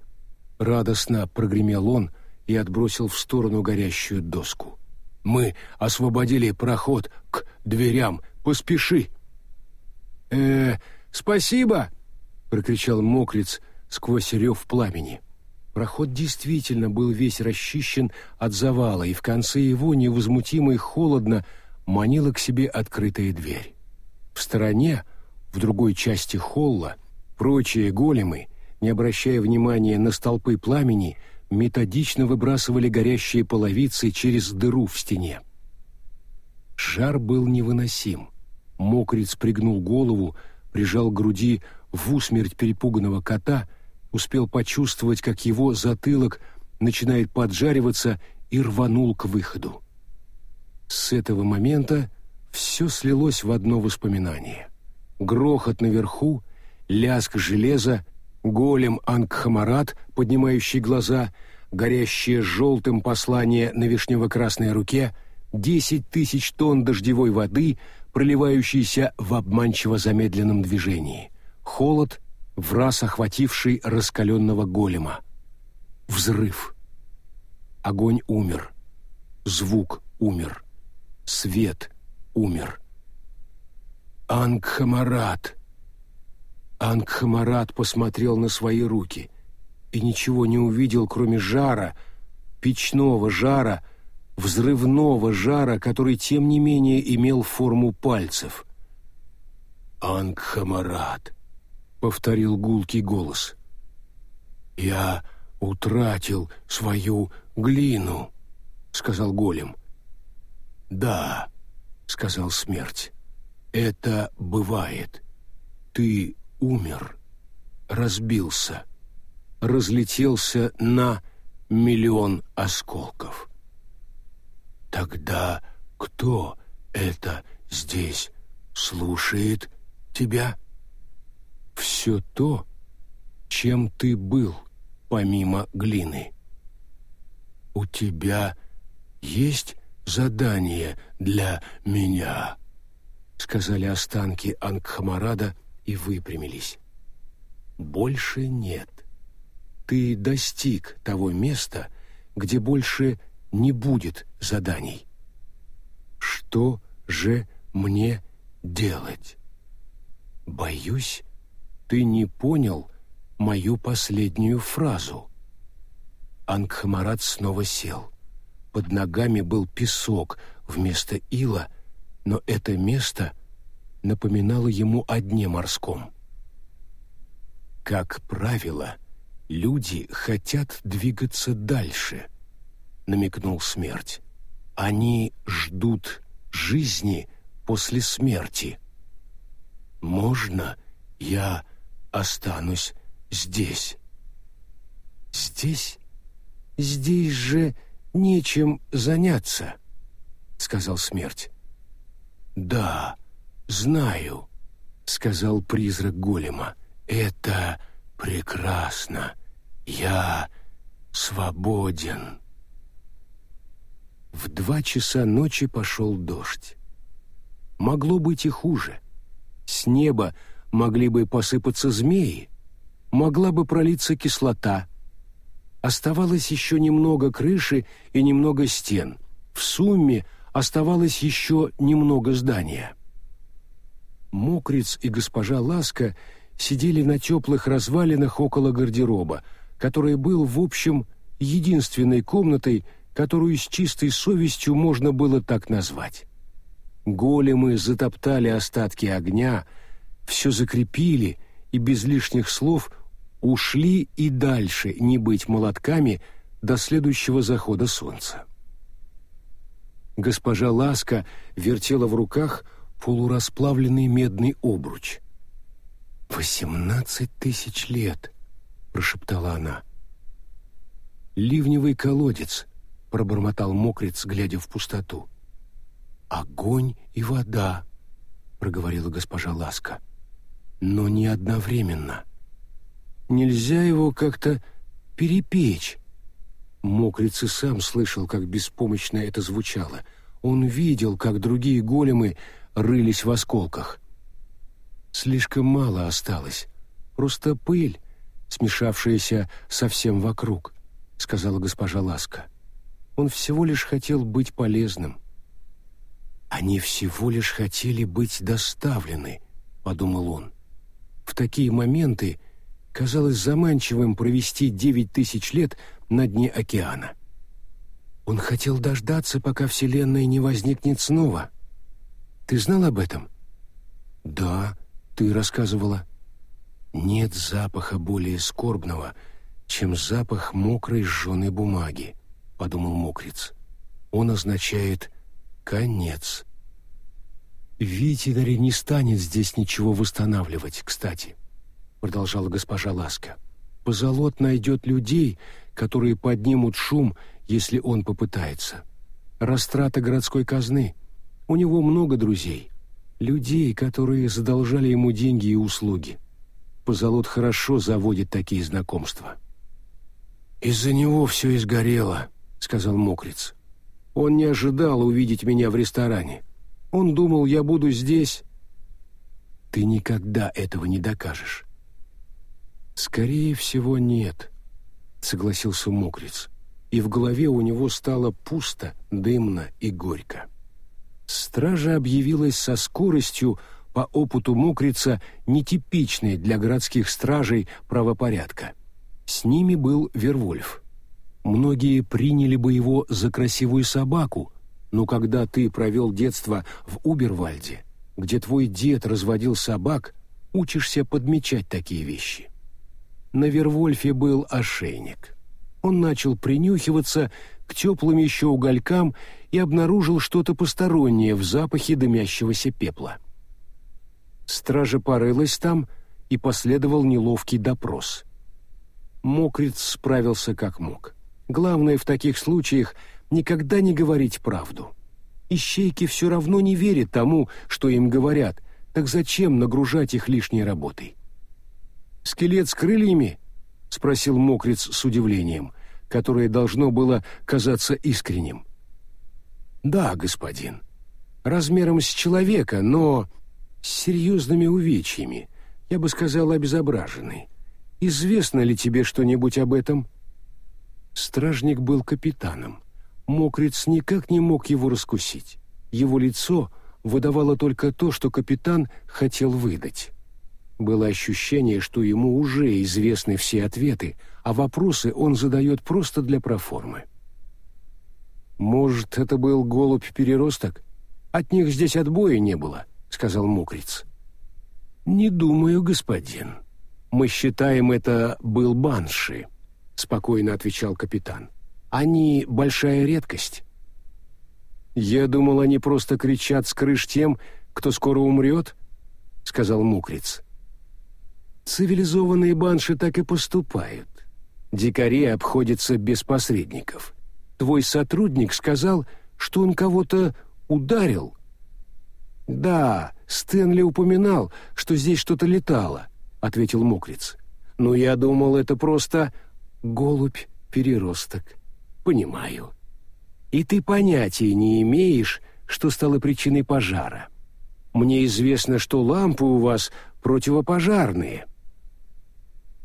Радостно прогремел он и отбросил в сторону горящую доску. «Мы освободили проход к дверям. Поспеши!» «Э, спасибо!» — прокричал мокрец сквозь рев пламени. Проход действительно был весь расчищен от завала, и в конце его невозмутимо и холодно манила к себе открытая дверь. В стороне в другой части холла прочие големы, не обращая внимания на столпы пламени, методично выбрасывали горящие половицы через дыру в стене. Жар был невыносим. Мокриц пригнул голову, прижал к груди в усмерть перепуганного кота, успел почувствовать, как его затылок начинает поджариваться и рванул к выходу. С этого момента все слилось в одно воспоминание грохот наверху, лязг железа, голем Ангхамарат, поднимающий глаза, горящее желтым послание на вишнево-красной руке, десять тысяч тонн дождевой воды, проливающейся в обманчиво замедленном движении, холод, в раз охвативший раскаленного голема. Взрыв. Огонь умер. Звук умер. Свет умер. Ангхамарат. Ангхамарат посмотрел на свои руки и ничего не увидел, кроме жара, печного жара, взрывного жара, который, тем не менее, имел форму пальцев. «Ангхамарат», — повторил гулкий голос. «Я утратил свою глину», — сказал голем. «Да», — сказал смерть. Это бывает. Ты умер, разбился, разлетелся на миллион осколков. Тогда кто это здесь слушает тебя? Все то, чем ты был, помимо глины. У тебя есть задание для меня?» сказали останки Ангхамарада и выпрямились. Больше нет. Ты достиг того места, где больше не будет заданий. Что же мне делать? Боюсь, ты не понял мою последнюю фразу. Ангхамарат снова сел. Под ногами был песок вместо ила — но это место напоминало ему о дне морском. Как правило, люди хотят двигаться дальше, намекнул смерть. Они ждут жизни после смерти. Можно я останусь здесь? Здесь? Здесь же нечем заняться, сказал смерть. «Да, знаю», — сказал призрак голема. «Это прекрасно. Я свободен». В два часа ночи пошел дождь. Могло быть и хуже. С неба могли бы посыпаться змеи, могла бы пролиться кислота. Оставалось еще немного крыши и немного стен. В сумме оставалось еще немного здания. Мокриц и госпожа Ласка сидели на теплых развалинах около гардероба, который был, в общем, единственной комнатой, которую с чистой совестью можно было так назвать. Големы затоптали остатки огня, все закрепили и без лишних слов ушли и дальше не быть молотками до следующего захода солнца. Госпожа Ласка вертела в руках полурасплавленный медный обруч. «Восемнадцать тысяч лет!» — прошептала она. «Ливневый колодец», — пробормотал мокрец, глядя в пустоту. «Огонь и вода», — проговорила госпожа Ласка. «Но не одновременно. Нельзя его как-то перепечь». Мокриц и сам слышал, как беспомощно это звучало. Он видел, как другие големы рылись в осколках. Слишком мало осталось. Просто пыль, смешавшаяся совсем вокруг, сказала госпожа Ласка. Он всего лишь хотел быть полезным. Они всего лишь хотели быть доставлены, подумал он. В такие моменты казалось заманчивым провести девять тысяч лет на дне океана. Он хотел дождаться, пока Вселенная не возникнет снова. Ты знал об этом? Да, ты рассказывала. Нет запаха более скорбного, чем запах мокрой сжженной бумаги, подумал мокриц. Он означает конец. Витинари не станет здесь ничего восстанавливать, кстати, продолжала госпожа Ласка. Позолот найдет людей, которые поднимут шум, если он попытается. Растрата городской казны — у него много друзей, людей, которые задолжали ему деньги и услуги. Позолот хорошо заводит такие знакомства. «Из-за него все и сгорело», — сказал Мокриц. «Он не ожидал увидеть меня в ресторане. Он думал, я буду здесь». «Ты никогда этого не докажешь». «Скорее всего, нет», — согласился Мокриц, и в голове у него стало пусто, дымно и горько. Стража объявилась со скоростью, по опыту мокрица, нетипичной для городских стражей правопорядка. С ними был Вервольф. Многие приняли бы его за красивую собаку, но когда ты провел детство в Убервальде, где твой дед разводил собак, учишься подмечать такие вещи. На Вервольфе был ошейник. Он начал принюхиваться к теплым еще уголькам и обнаружил что-то постороннее в запахе дымящегося пепла. Стража порылась там, и последовал неловкий допрос. Мокриц справился как мог. Главное в таких случаях никогда не говорить правду. Ищейки все равно не верят тому, что им говорят, так зачем нагружать их лишней работой? «Скелет с крыльями?» — спросил Мокриц с удивлением, которое должно было казаться искренним. «Да, господин. Размером с человека, но с серьезными увечьями, я бы сказал, обезображенный. Известно ли тебе что-нибудь об этом?» Стражник был капитаном. Мокриц никак не мог его раскусить. Его лицо выдавало только то, что капитан хотел выдать. Было ощущение, что ему уже известны все ответы, а вопросы он задает просто для проформы. «Может, это был голубь-переросток? От них здесь отбоя не было», — сказал Мокриц. «Не думаю, господин. Мы считаем, это был банши», — спокойно отвечал капитан. «Они большая редкость». «Я думал, они просто кричат с крыш тем, кто скоро умрет», — сказал Мукриц. «Цивилизованные банши так и поступают. Дикари обходятся без посредников твой сотрудник сказал, что он кого-то ударил». «Да, Стэнли упоминал, что здесь что-то летало», — ответил Мокриц. «Но я думал, это просто голубь-переросток. Понимаю. И ты понятия не имеешь, что стало причиной пожара. Мне известно, что лампы у вас противопожарные».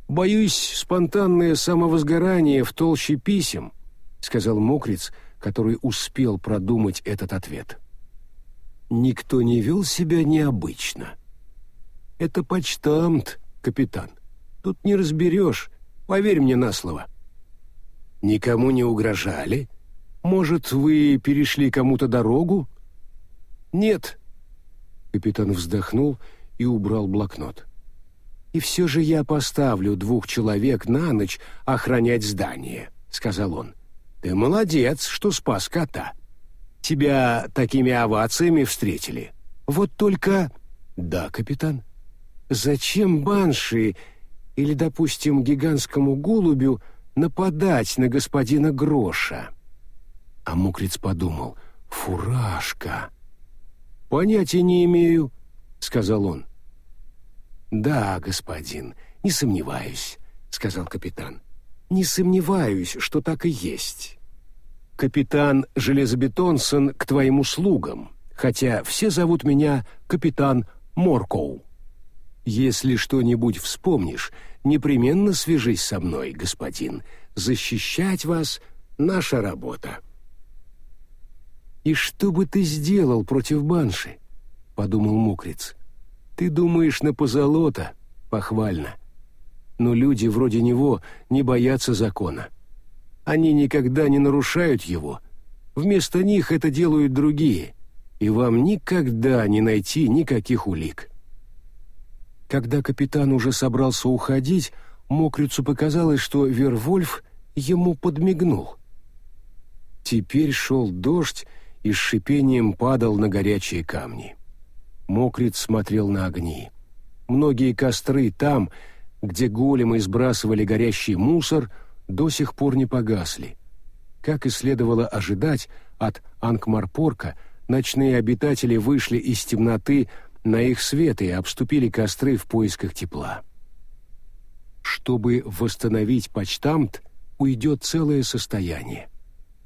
«Боюсь, спонтанное самовозгорание в толще писем», — сказал Мокриц, который успел продумать этот ответ. «Никто не вел себя необычно. Это почтамт, капитан. Тут не разберешь, поверь мне на слово». «Никому не угрожали? Может, вы перешли кому-то дорогу?» «Нет». Капитан вздохнул и убрал блокнот. «И все же я поставлю двух человек на ночь охранять здание», — сказал он. Ты молодец, что спас кота. Тебя такими овациями встретили. Вот только... Да, капитан. Зачем банши или, допустим, гигантскому голубю нападать на господина Гроша? А Мукриц подумал, фуражка. Понятия не имею, сказал он. Да, господин, не сомневаюсь, сказал капитан. Не сомневаюсь, что так и есть. Капитан Железобетонсон к твоим услугам, хотя все зовут меня капитан Моркоу. Если что-нибудь вспомнишь, непременно свяжись со мной, господин. Защищать вас — наша работа. «И что бы ты сделал против банши?» — подумал Мукриц. «Ты думаешь на позолота? Похвально но люди вроде него не боятся закона. Они никогда не нарушают его. Вместо них это делают другие, и вам никогда не найти никаких улик. Когда капитан уже собрался уходить, Мокрицу показалось, что Вервольф ему подмигнул. Теперь шел дождь и с шипением падал на горячие камни. Мокриц смотрел на огни. Многие костры там, где големы сбрасывали горящий мусор, до сих пор не погасли. Как и следовало ожидать, от Анкмарпорка ночные обитатели вышли из темноты на их свет и обступили костры в поисках тепла. Чтобы восстановить почтамт, уйдет целое состояние.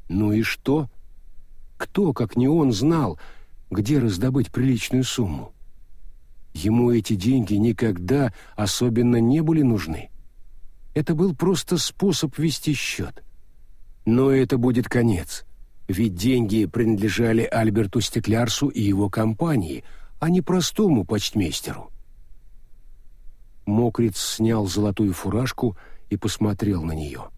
Ну и что? Кто, как не он, знал, где раздобыть приличную сумму? Ему эти деньги никогда особенно не были нужны. Это был просто способ вести счет. Но это будет конец, ведь деньги принадлежали Альберту Стеклярсу и его компании, а не простому почтмейстеру. Мокриц снял золотую фуражку и посмотрел на нее.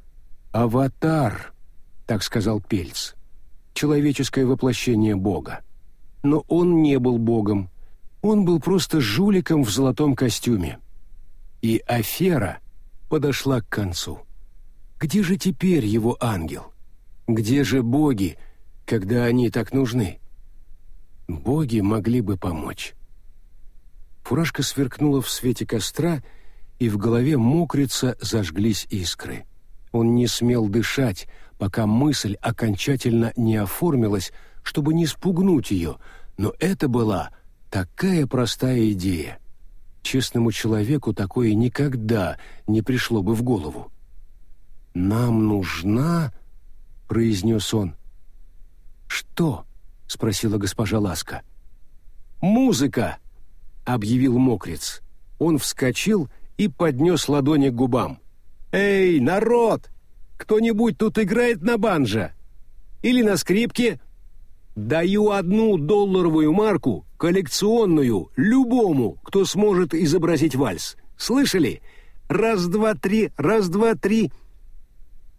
«Аватар», — так сказал Пельц, — «человеческое воплощение Бога». Но он не был Богом, он был просто жуликом в золотом костюме. И афера подошла к концу. Где же теперь его ангел? Где же боги, когда они так нужны? Боги могли бы помочь. Фуражка сверкнула в свете костра, и в голове мокрица зажглись искры. Он не смел дышать, пока мысль окончательно не оформилась, чтобы не спугнуть ее, но это была Такая простая идея. Честному человеку такое никогда не пришло бы в голову. «Нам нужна...» — произнес он. «Что?» — спросила госпожа Ласка. «Музыка!» — объявил мокрец. Он вскочил и поднес ладони к губам. «Эй, народ! Кто-нибудь тут играет на банджо? Или на скрипке?» Даю одну долларовую марку, коллекционную, любому, кто сможет изобразить вальс. Слышали? Раз, два, три, раз, два, три.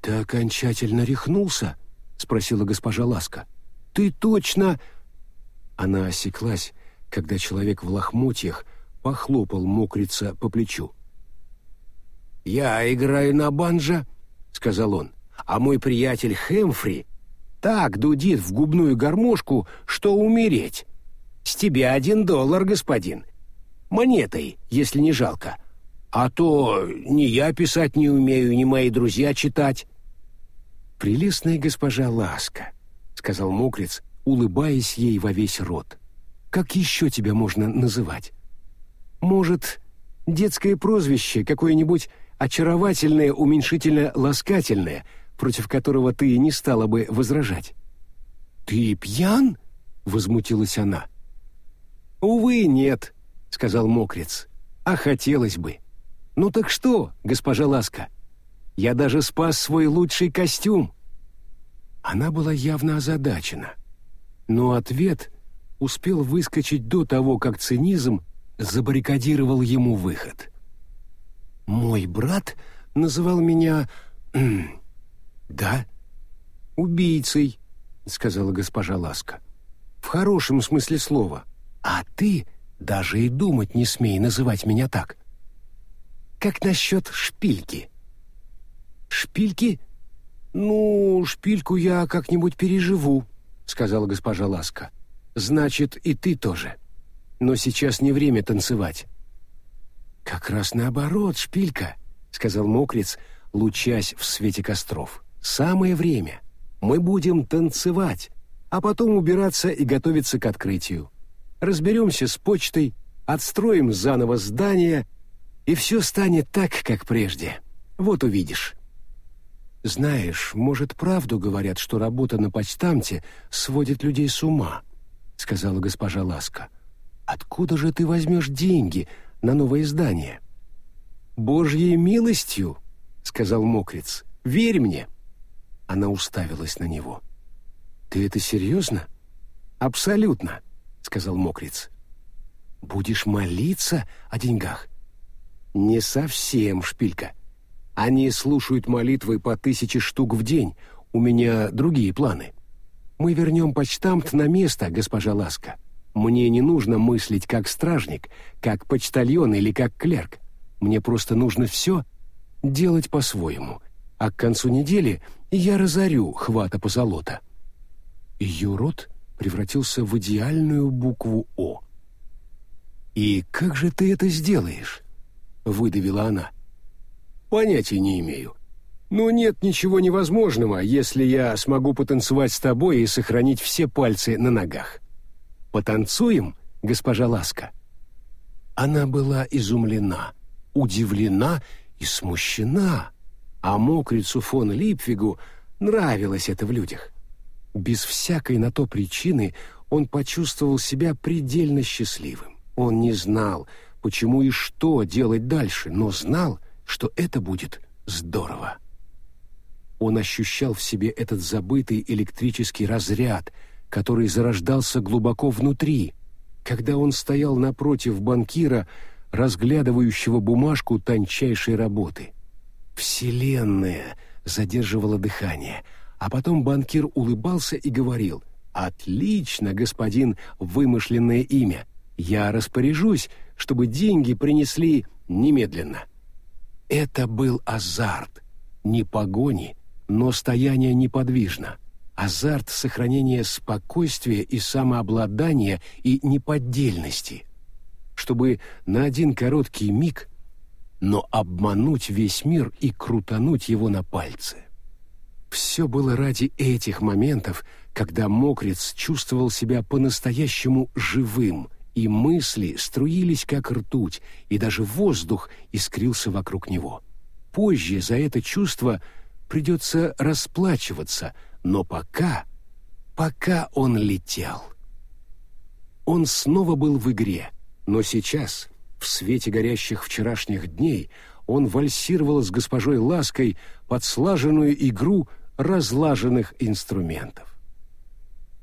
Ты окончательно рехнулся? спросила госпожа Ласка. Ты точно... Она осеклась, когда человек в лохмотьях похлопал мокрица по плечу. «Я играю на банджо», — сказал он, — «а мой приятель Хэмфри так дудит в губную гармошку, что умереть. С тебя один доллар, господин. Монетой, если не жалко. А то ни я писать не умею, ни мои друзья читать. «Прелестная госпожа Ласка», — сказал мокрец, улыбаясь ей во весь рот. как еще тебя можно называть? Может, детское прозвище какое-нибудь очаровательное, уменьшительно-ласкательное, против которого ты не стала бы возражать?» «Ты пьян?» — возмутилась она. «Увы, нет», — сказал мокрец. «А хотелось бы. Ну так что, госпожа Ласка? Я даже спас свой лучший костюм». Она была явно озадачена. Но ответ успел выскочить до того, как цинизм забаррикадировал ему выход. «Мой брат называл меня... да? Убийцей», — сказала госпожа Ласка. «В хорошем смысле слова. А ты даже и думать не смей называть меня так. Как насчет шпильки?» «Шпильки? Ну, шпильку я как-нибудь переживу», — сказала госпожа Ласка. «Значит, и ты тоже. Но сейчас не время танцевать». «Как раз наоборот, шпилька», — сказал мокрец, лучась в свете костров. «Самое время. Мы будем танцевать, а потом убираться и готовиться к открытию. Разберемся с почтой, отстроим заново здание, и все станет так, как прежде. Вот увидишь». «Знаешь, может, правду говорят, что работа на почтамте сводит людей с ума», — сказала госпожа Ласка. «Откуда же ты возьмешь деньги на новое здание?» «Божьей милостью», — сказал мокрец. «Верь мне». Она уставилась на него. «Ты это серьезно?» «Абсолютно», — сказал мокрец. «Будешь молиться о деньгах?» «Не совсем, шпилька. Они слушают молитвы по тысяче штук в день. У меня другие планы. Мы вернем почтамт на место, госпожа Ласка. Мне не нужно мыслить как стражник, как почтальон или как клерк. Мне просто нужно все делать по-своему, а к концу недели я разорю хвата позолота». Ее рот превратился в идеальную букву «О». «И как же ты это сделаешь?» — выдавила она. «Понятия не имею. Но нет ничего невозможного, если я смогу потанцевать с тобой и сохранить все пальцы на ногах. Потанцуем, госпожа Ласка?» Она была изумлена, удивлена и смущена а мокрицу фон Липвигу нравилось это в людях. Без всякой на то причины он почувствовал себя предельно счастливым. Он не знал, почему и что делать дальше, но знал, что это будет здорово. Он ощущал в себе этот забытый электрический разряд, который зарождался глубоко внутри, когда он стоял напротив банкира, разглядывающего бумажку тончайшей работы. Вселенная задерживала дыхание, а потом банкир улыбался и говорил «Отлично, господин вымышленное имя. Я распоряжусь, чтобы деньги принесли немедленно». Это был азарт, не погони, но стояние неподвижно. Азарт сохранения спокойствия и самообладания и неподдельности. Чтобы на один короткий миг но обмануть весь мир и крутануть его на пальце. Все было ради этих моментов, когда мокрец чувствовал себя по-настоящему живым, и мысли струились как ртуть, и даже воздух искрился вокруг него. Позже за это чувство придется расплачиваться, но пока, пока он летел. Он снова был в игре, но сейчас в свете горящих вчерашних дней он вальсировал с госпожой Лаской под слаженную игру разлаженных инструментов.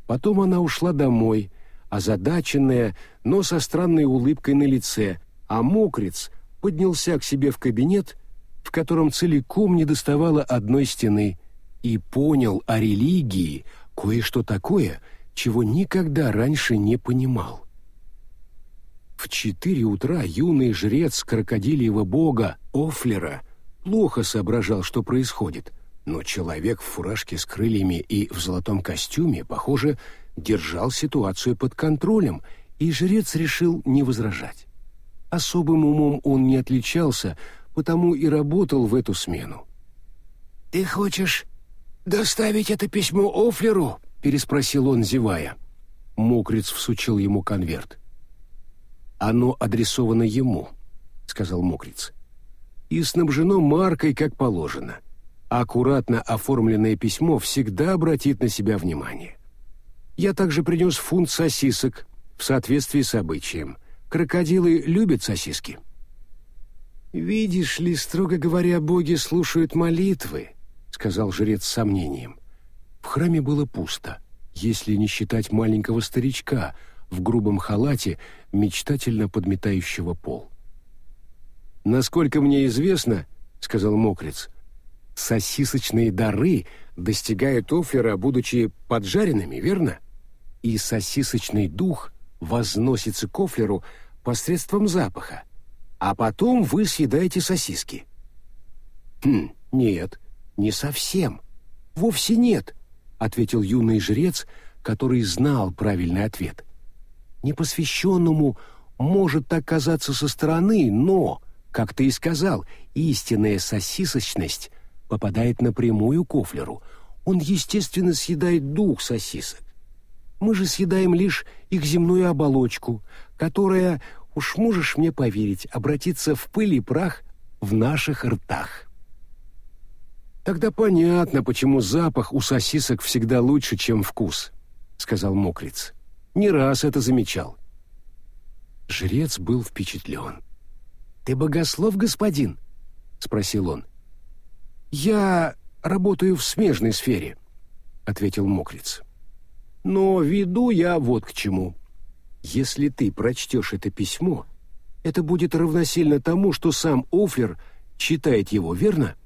Потом она ушла домой, озадаченная, но со странной улыбкой на лице, а мокрец поднялся к себе в кабинет, в котором целиком не доставало одной стены, и понял о религии кое-что такое, чего никогда раньше не понимал. В четыре утра юный жрец крокодильего бога Офлера плохо соображал, что происходит, но человек в фуражке с крыльями и в золотом костюме, похоже, держал ситуацию под контролем, и жрец решил не возражать. Особым умом он не отличался, потому и работал в эту смену. «Ты хочешь доставить это письмо Офлеру?» — переспросил он, зевая. Мокриц всучил ему конверт. «Оно адресовано ему», — сказал Мокриц. «И снабжено маркой, как положено. Аккуратно оформленное письмо всегда обратит на себя внимание. Я также принес фунт сосисок в соответствии с обычаем. Крокодилы любят сосиски». «Видишь ли, строго говоря, боги слушают молитвы», — сказал жрец с сомнением. В храме было пусто, если не считать маленького старичка — в грубом халате, мечтательно подметающего пол. «Насколько мне известно, — сказал Мокриц, — сосисочные дары достигают офлера, будучи поджаренными, верно? И сосисочный дух возносится к офлеру посредством запаха, а потом вы съедаете сосиски». «Хм, нет, не совсем. Вовсе нет», — ответил юный жрец, который знал правильный ответ — непосвященному может так казаться со стороны, но, как ты и сказал, истинная сосисочность попадает напрямую к Офлеру. Он, естественно, съедает дух сосисок. Мы же съедаем лишь их земную оболочку, которая, уж можешь мне поверить, обратится в пыль и прах в наших ртах. «Тогда понятно, почему запах у сосисок всегда лучше, чем вкус», — сказал Мокриц. Не раз это замечал. Жрец был впечатлен. «Ты богослов, господин?» — спросил он. «Я работаю в смежной сфере», — ответил Мокриц. «Но веду я вот к чему. Если ты прочтешь это письмо, это будет равносильно тому, что сам Офлер читает его, верно?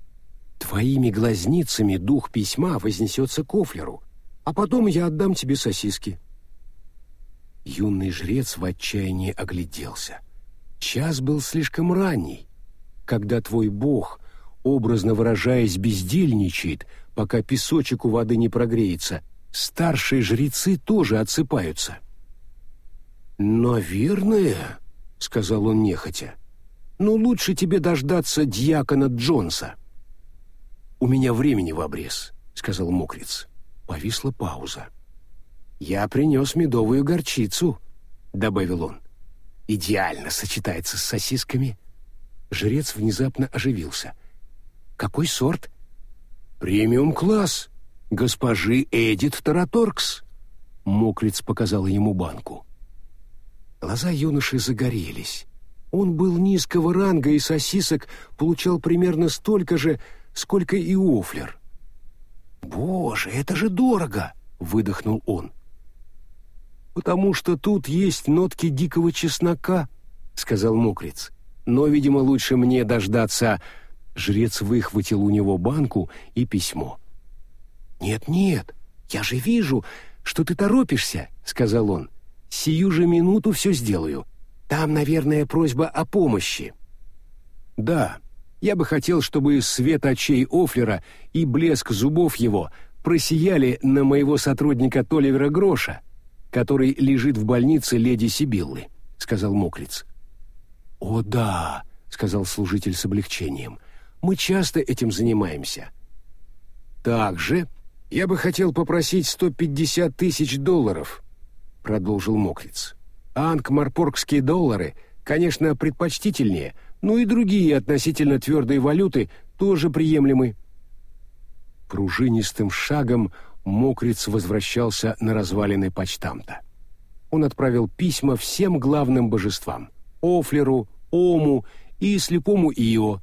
Твоими глазницами дух письма вознесется к Офлеру, а потом я отдам тебе сосиски. Юный жрец в отчаянии огляделся. Час был слишком ранний. Когда твой бог, образно выражаясь, бездельничает, пока песочек у воды не прогреется, старшие жрецы тоже отсыпаются. «Наверное», — сказал он нехотя, — «но лучше тебе дождаться дьякона Джонса». «У меня времени в обрез», — сказал мокрец. Повисла пауза. «Я принес медовую горчицу», — добавил он. «Идеально сочетается с сосисками». Жрец внезапно оживился. «Какой сорт?» «Премиум-класс. Госпожи Эдит Тараторкс». Мокриц показал ему банку. Глаза юноши загорелись. Он был низкого ранга и сосисок получал примерно столько же, сколько и Офлер. «Боже, это же дорого!» — выдохнул он потому что тут есть нотки дикого чеснока», — сказал мокрец. «Но, видимо, лучше мне дождаться...» Жрец выхватил у него банку и письмо. «Нет-нет, я же вижу, что ты торопишься», — сказал он. «Сию же минуту все сделаю. Там, наверное, просьба о помощи». «Да, я бы хотел, чтобы свет очей Офлера и блеск зубов его просияли на моего сотрудника Толивера Гроша», который лежит в больнице леди Сибиллы», — сказал Мокриц. «О да», — сказал служитель с облегчением, — «мы часто этим занимаемся». «Также я бы хотел попросить 150 тысяч долларов», — продолжил Мокриц. «Анкмарпоргские доллары, конечно, предпочтительнее, но и другие относительно твердые валюты тоже приемлемы». Пружинистым шагом Мокриц возвращался на развалины почтамта. Он отправил письма всем главным божествам — Офлеру, Ому и слепому Ио,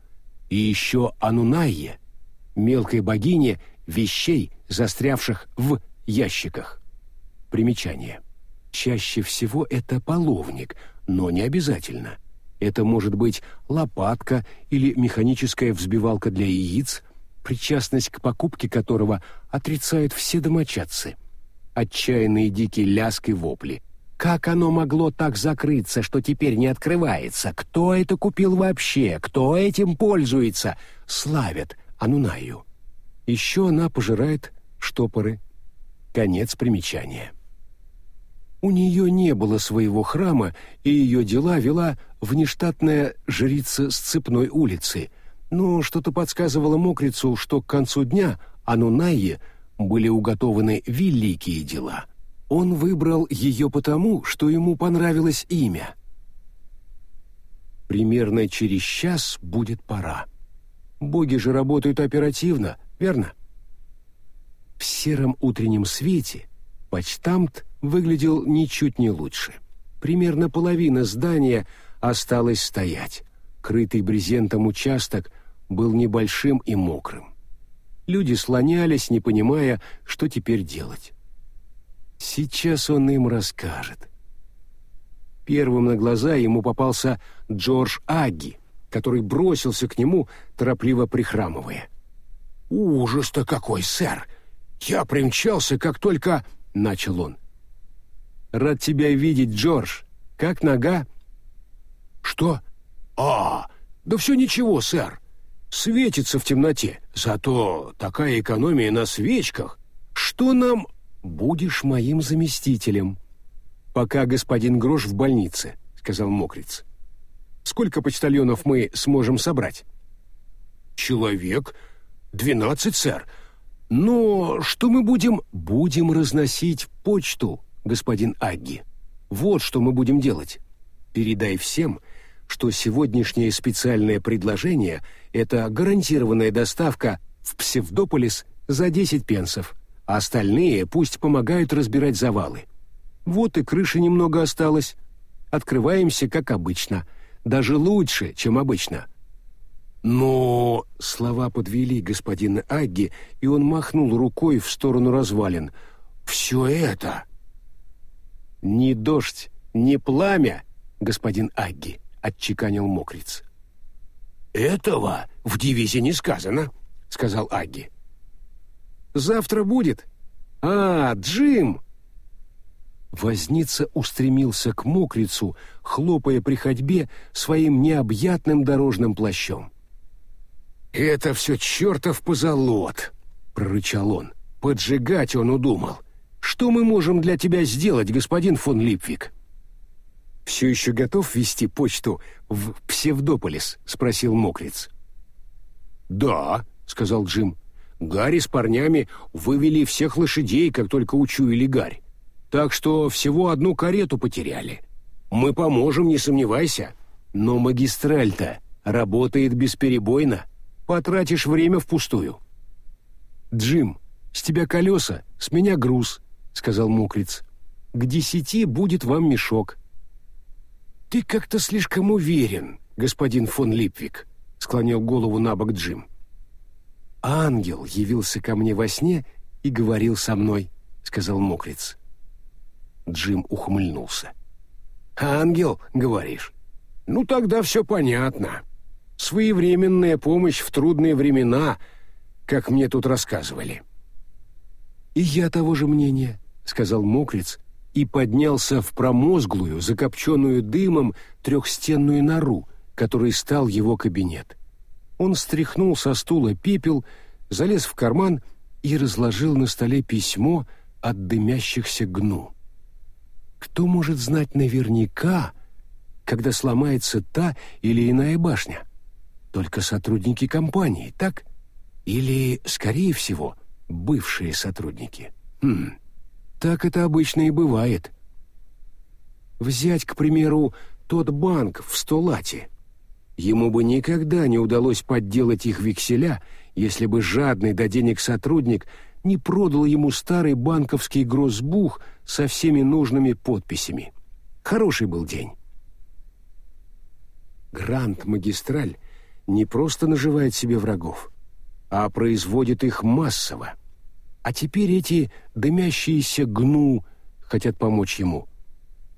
и еще Анунайе, мелкой богине вещей, застрявших в ящиках. Примечание. Чаще всего это половник, но не обязательно. Это может быть лопатка или механическая взбивалка для яиц — причастность к покупке которого отрицают все домочадцы. Отчаянные дикие ляски вопли. Как оно могло так закрыться, что теперь не открывается? Кто это купил вообще? Кто этим пользуется? Славят Анунаю. Еще она пожирает штопоры. Конец примечания. У нее не было своего храма, и ее дела вела внештатная жрица с цепной улицы — но что-то подсказывало мокрицу, что к концу дня Анунайе были уготованы великие дела. Он выбрал ее потому, что ему понравилось имя. Примерно через час будет пора. Боги же работают оперативно, верно? В сером утреннем свете почтамт выглядел ничуть не лучше. Примерно половина здания осталась стоять. Крытый брезентом участок был небольшим и мокрым. Люди слонялись, не понимая, что теперь делать. Сейчас он им расскажет. Первым на глаза ему попался Джордж Агги, который бросился к нему, торопливо прихрамывая. «Ужас-то какой, сэр! Я примчался, как только...» — начал он. «Рад тебя видеть, Джордж. Как нога?» «Что? А, да все ничего, сэр. Светится в темноте. Зато такая экономия на свечках. Что нам...» «Будешь моим заместителем», пока господин Грош в больнице», — сказал Мокриц. «Сколько почтальонов мы сможем собрать?» «Человек двенадцать, сэр. Но что мы будем...» «Будем разносить почту, господин Агги. Вот что мы будем делать. Передай всем, что сегодняшнее специальное предложение — это гарантированная доставка в Псевдополис за 10 пенсов, а остальные пусть помогают разбирать завалы. Вот и крыша немного осталась. Открываемся, как обычно. Даже лучше, чем обычно. Но слова подвели господина Агги, и он махнул рукой в сторону развалин. «Все это...» «Ни дождь, ни пламя, господин Агги», — отчеканил мокриц. «Этого в дивизии не сказано», — сказал Агги. «Завтра будет. А, Джим!» Возница устремился к мокрицу, хлопая при ходьбе своим необъятным дорожным плащом. «Это все чертов позолот!» — прорычал он. «Поджигать он удумал. Что мы можем для тебя сделать, господин фон Липвик?» «Все еще готов вести почту в Псевдополис?» — спросил мокриц. «Да», — сказал Джим. «Гарри с парнями вывели всех лошадей, как только учуяли Гарь так что всего одну карету потеряли. Мы поможем, не сомневайся. Но магистраль-то работает бесперебойно. Потратишь время впустую». «Джим, с тебя колеса, с меня груз», — сказал Мокриц. «К десяти будет вам мешок». «Ты как-то слишком уверен, господин фон Липвик», — склонил голову на бок Джим. «Ангел явился ко мне во сне и говорил со мной», — сказал Мокриц. Джим ухмыльнулся. «Ангел, говоришь? Ну тогда все понятно. Своевременная помощь в трудные времена, как мне тут рассказывали». «И я того же мнения», — сказал Мокриц и поднялся в промозглую, закопченную дымом трехстенную нору, которой стал его кабинет. Он стряхнул со стула пепел, залез в карман и разложил на столе письмо от дымящихся гну. Кто может знать наверняка, когда сломается та или иная башня? Только сотрудники компании, так? Или, скорее всего, бывшие сотрудники? Хм, так это обычно и бывает. Взять, к примеру, тот банк в Столате. Ему бы никогда не удалось подделать их векселя, если бы жадный до денег сотрудник не продал ему старый банковский грозбух со всеми нужными подписями. Хороший был день. Гранд-магистраль не просто наживает себе врагов, а производит их массово. А теперь эти дымящиеся гну хотят помочь ему.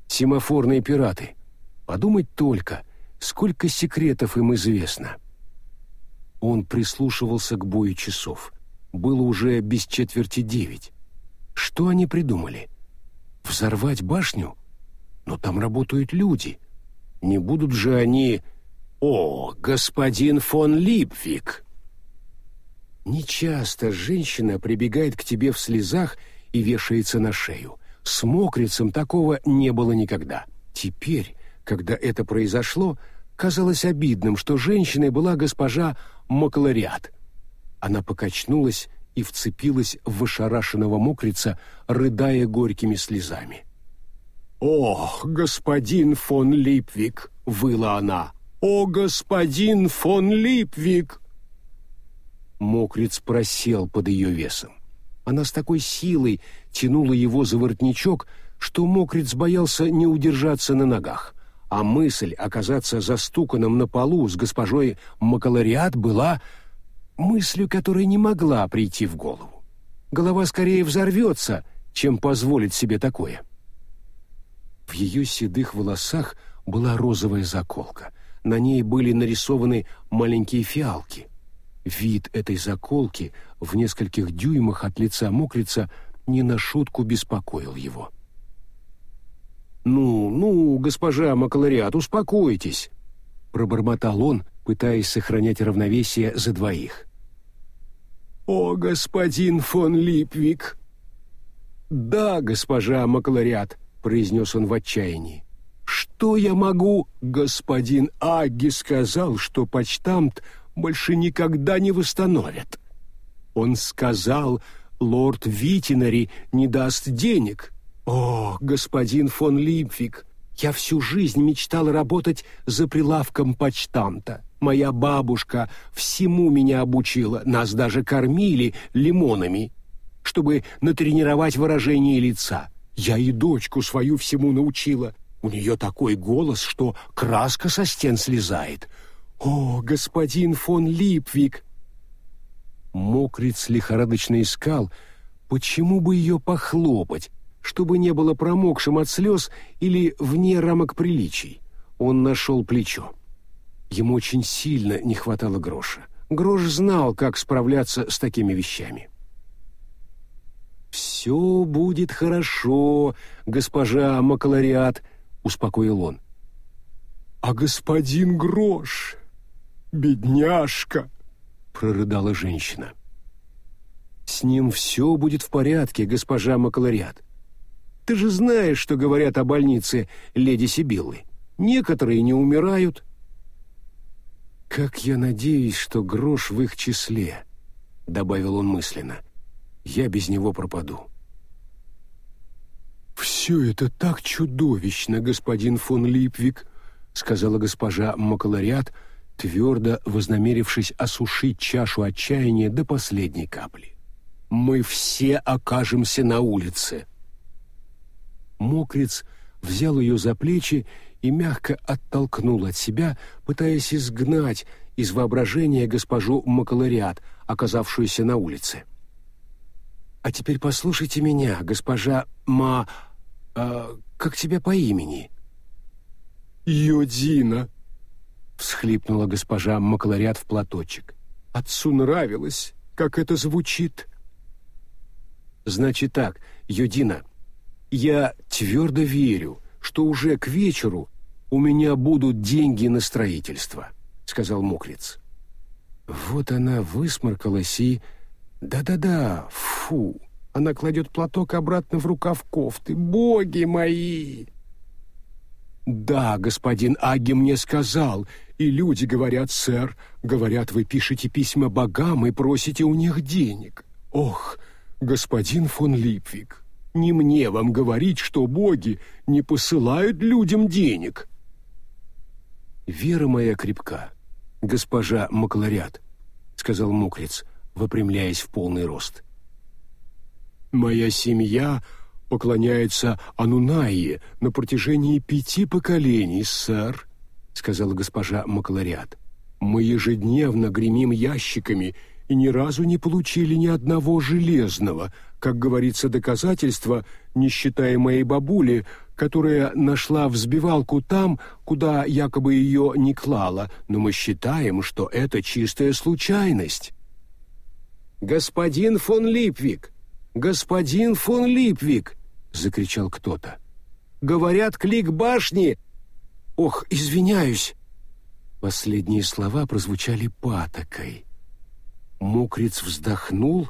Семафорные пираты. Подумать только, сколько секретов им известно. Он прислушивался к бою часов. Было уже без четверти девять. Что они придумали? Взорвать башню? Но там работают люди. Не будут же они... О, господин фон Липвик! Нечасто женщина прибегает к тебе в слезах и вешается на шею. С мокрицем такого не было никогда. Теперь, когда это произошло, казалось обидным, что женщиной была госпожа Маклариат. Она покачнулась и вцепилась в ошарашенного мокрица, рыдая горькими слезами. «Ох, господин фон Липвик!» — выла она. «О, господин фон Липвик!» Мокриц просел под ее весом. Она с такой силой тянула его за воротничок, что Мокриц боялся не удержаться на ногах, а мысль оказаться застуканным на полу с госпожой Макалариат была мыслью, которая не могла прийти в голову. Голова скорее взорвется, чем позволит себе такое. В ее седых волосах была розовая заколка. На ней были нарисованы маленькие фиалки. Вид этой заколки в нескольких дюймах от лица мокрица не на шутку беспокоил его. «Ну, ну, госпожа Макалариат, успокойтесь!» — пробормотал он, пытаясь сохранять равновесие за двоих. «О, господин фон Липвик!» «Да, госпожа Макалариат», — произнес он в отчаянии. «Что я могу?» «Господин Агги сказал, что почтамт больше никогда не восстановят. Он сказал, лорд Витинари не даст денег. О, господин фон Липвик, я всю жизнь мечтал работать за прилавком почтамта. Моя бабушка всему меня обучила, нас даже кормили лимонами, чтобы натренировать выражение лица. Я и дочку свою всему научила. У нее такой голос, что краска со стен слезает. О, господин фон Липвик! Мокриц лихорадочно искал, почему бы ее похлопать, чтобы не было промокшим от слез или вне рамок приличий. Он нашел плечо. Ему очень сильно не хватало гроша. Грош знал, как справляться с такими вещами. «Все будет хорошо, госпожа Макалариат», — успокоил он. «А господин Грош, бедняжка!» — прорыдала женщина. «С ним все будет в порядке, госпожа Макалариат. Ты же знаешь, что говорят о больнице леди Сибиллы. Некоторые не умирают, «Как я надеюсь, что грош в их числе», — добавил он мысленно. «Я без него пропаду». «Все это так чудовищно, господин фон Липвик», — сказала госпожа Макалариат, твердо вознамерившись осушить чашу отчаяния до последней капли. «Мы все окажемся на улице». Мокриц взял ее за плечи и мягко оттолкнул от себя, пытаясь изгнать из воображения госпожу Макалариат, оказавшуюся на улице. «А теперь послушайте меня, госпожа Ма... А, как тебя по имени?» «Йодина», — всхлипнула госпожа Макалариат в платочек. «Отцу нравилось, как это звучит». «Значит так, Юдина, я твердо верю, что уже к вечеру у меня будут деньги на строительство», — сказал Мокриц. Вот она высморкалась и... Да-да-да, фу! Она кладет платок обратно в рукав кофты. Боги мои! Да, господин Аги мне сказал, и люди говорят, сэр, говорят, вы пишете письма богам и просите у них денег. Ох, господин фон Липвик, не мне вам говорить, что боги не посылают людям денег. «Вера моя крепка, госпожа Макларят», — сказал Мокриц, выпрямляясь в полный рост. «Моя семья поклоняется Анунайе на протяжении пяти поколений, сэр», — сказала госпожа Макларят. «Мы ежедневно гремим ящиками и ни разу не получили ни одного железного, как говорится, доказательства, не считая моей бабули, которая нашла взбивалку там, куда якобы ее не клала, но мы считаем, что это чистая случайность. «Господин фон Липвик! Господин фон Липвик!» — закричал кто-то. «Говорят, клик башни!» «Ох, извиняюсь!» Последние слова прозвучали патокой. Мокриц вздохнул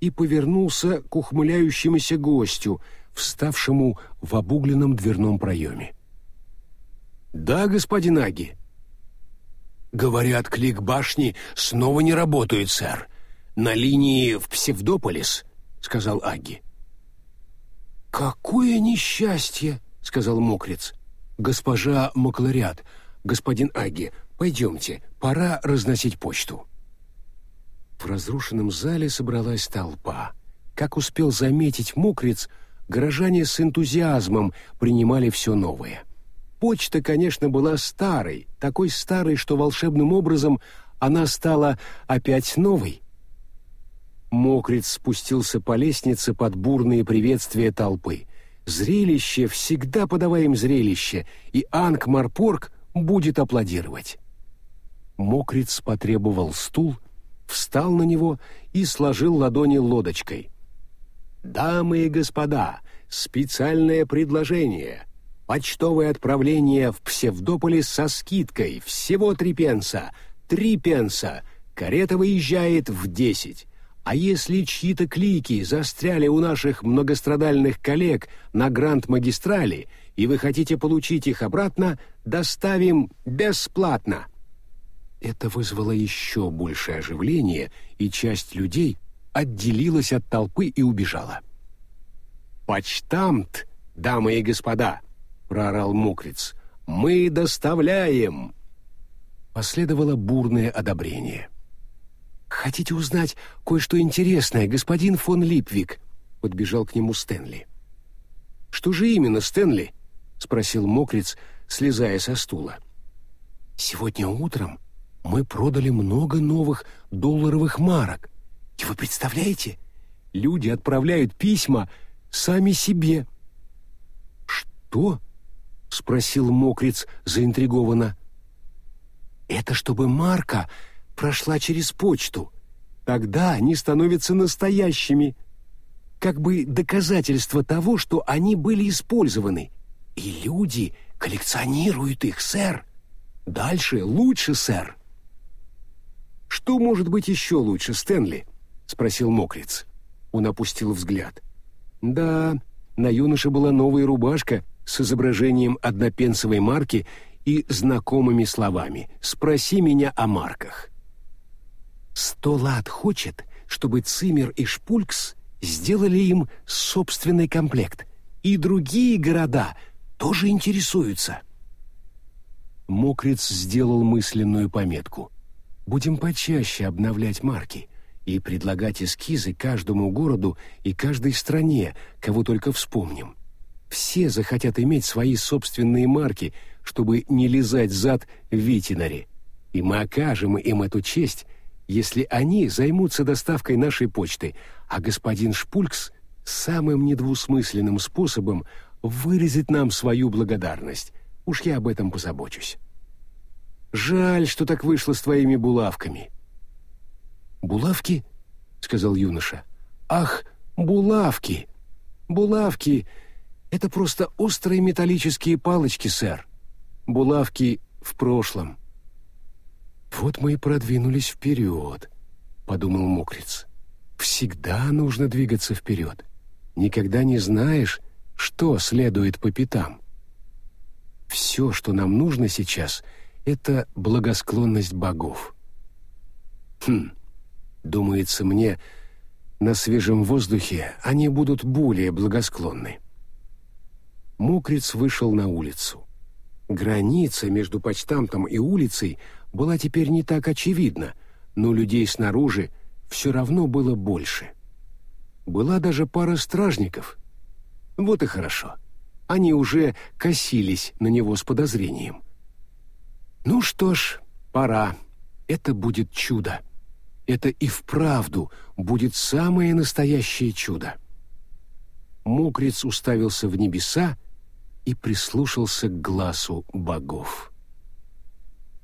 и повернулся к ухмыляющемуся гостю — вставшему в обугленном дверном проеме. «Да, господин Аги». «Говорят, клик башни снова не работает, сэр. на линии в Псевдополис», — сказал Аги. «Какое несчастье!» — сказал Мокриц. «Госпожа Макларят, господин Аги, пойдемте, пора разносить почту». В разрушенном зале собралась толпа. Как успел заметить Мокриц, горожане с энтузиазмом принимали все новое. Почта, конечно, была старой, такой старой, что волшебным образом она стала опять новой. Мокриц спустился по лестнице под бурные приветствия толпы. Зрелище, всегда подаваем зрелище, и Анг Марпорг будет аплодировать. Мокриц потребовал стул, встал на него и сложил ладони лодочкой. «Дамы и господа, специальное предложение. Почтовое отправление в Псевдополис со скидкой. Всего три пенса. Три пенса. Карета выезжает в десять. А если чьи-то клики застряли у наших многострадальных коллег на Гранд-магистрали, и вы хотите получить их обратно, доставим бесплатно. Это вызвало еще большее оживление, и часть людей отделилась от толпы и убежала. «Почтамт, дамы и господа!» — проорал Мокриц. «Мы доставляем!» Последовало бурное одобрение. «Хотите узнать кое-что интересное, господин фон Липвик?» — подбежал к нему Стэнли. «Что же именно, Стэнли?» — спросил Мокриц, слезая со стула. «Сегодня утром мы продали много новых долларовых марок. И вы представляете, люди отправляют письма сами себе». «Что?» — спросил Мокриц заинтригованно. «Это чтобы марка прошла через почту. Тогда они становятся настоящими. Как бы доказательство того, что они были использованы. И люди коллекционируют их, сэр. Дальше лучше, сэр. «Что может быть еще лучше, Стэнли?» — спросил Мокриц. Он опустил взгляд. «Да, на юноше была новая рубашка с изображением однопенсовой марки и знакомыми словами «Спроси меня о марках». Сто лат хочет, чтобы Цимер и Шпулькс сделали им собственный комплект, и другие города тоже интересуются. Мокриц сделал мысленную пометку. Будем почаще обновлять марки и предлагать эскизы каждому городу и каждой стране, кого только вспомним. Все захотят иметь свои собственные марки, чтобы не лизать зад в Витинаре. И мы окажем им эту честь — если они займутся доставкой нашей почты, а господин Шпулькс самым недвусмысленным способом выразит нам свою благодарность. Уж я об этом позабочусь. Жаль, что так вышло с твоими булавками. Булавки? сказал юноша. Ах, булавки. Булавки это просто острые металлические палочки, сэр. Булавки в прошлом. «Вот мы и продвинулись вперед», — подумал Мокриц. «Всегда нужно двигаться вперед. Никогда не знаешь, что следует по пятам. Все, что нам нужно сейчас, — это благосклонность богов». «Хм, думается мне, на свежем воздухе они будут более благосклонны». Мокриц вышел на улицу. Граница между почтамтом и улицей была теперь не так очевидна, но людей снаружи все равно было больше. Была даже пара стражников. Вот и хорошо. Они уже косились на него с подозрением. Ну что ж, пора. Это будет чудо. Это и вправду будет самое настоящее чудо. Мокриц уставился в небеса и прислушался к глазу богов.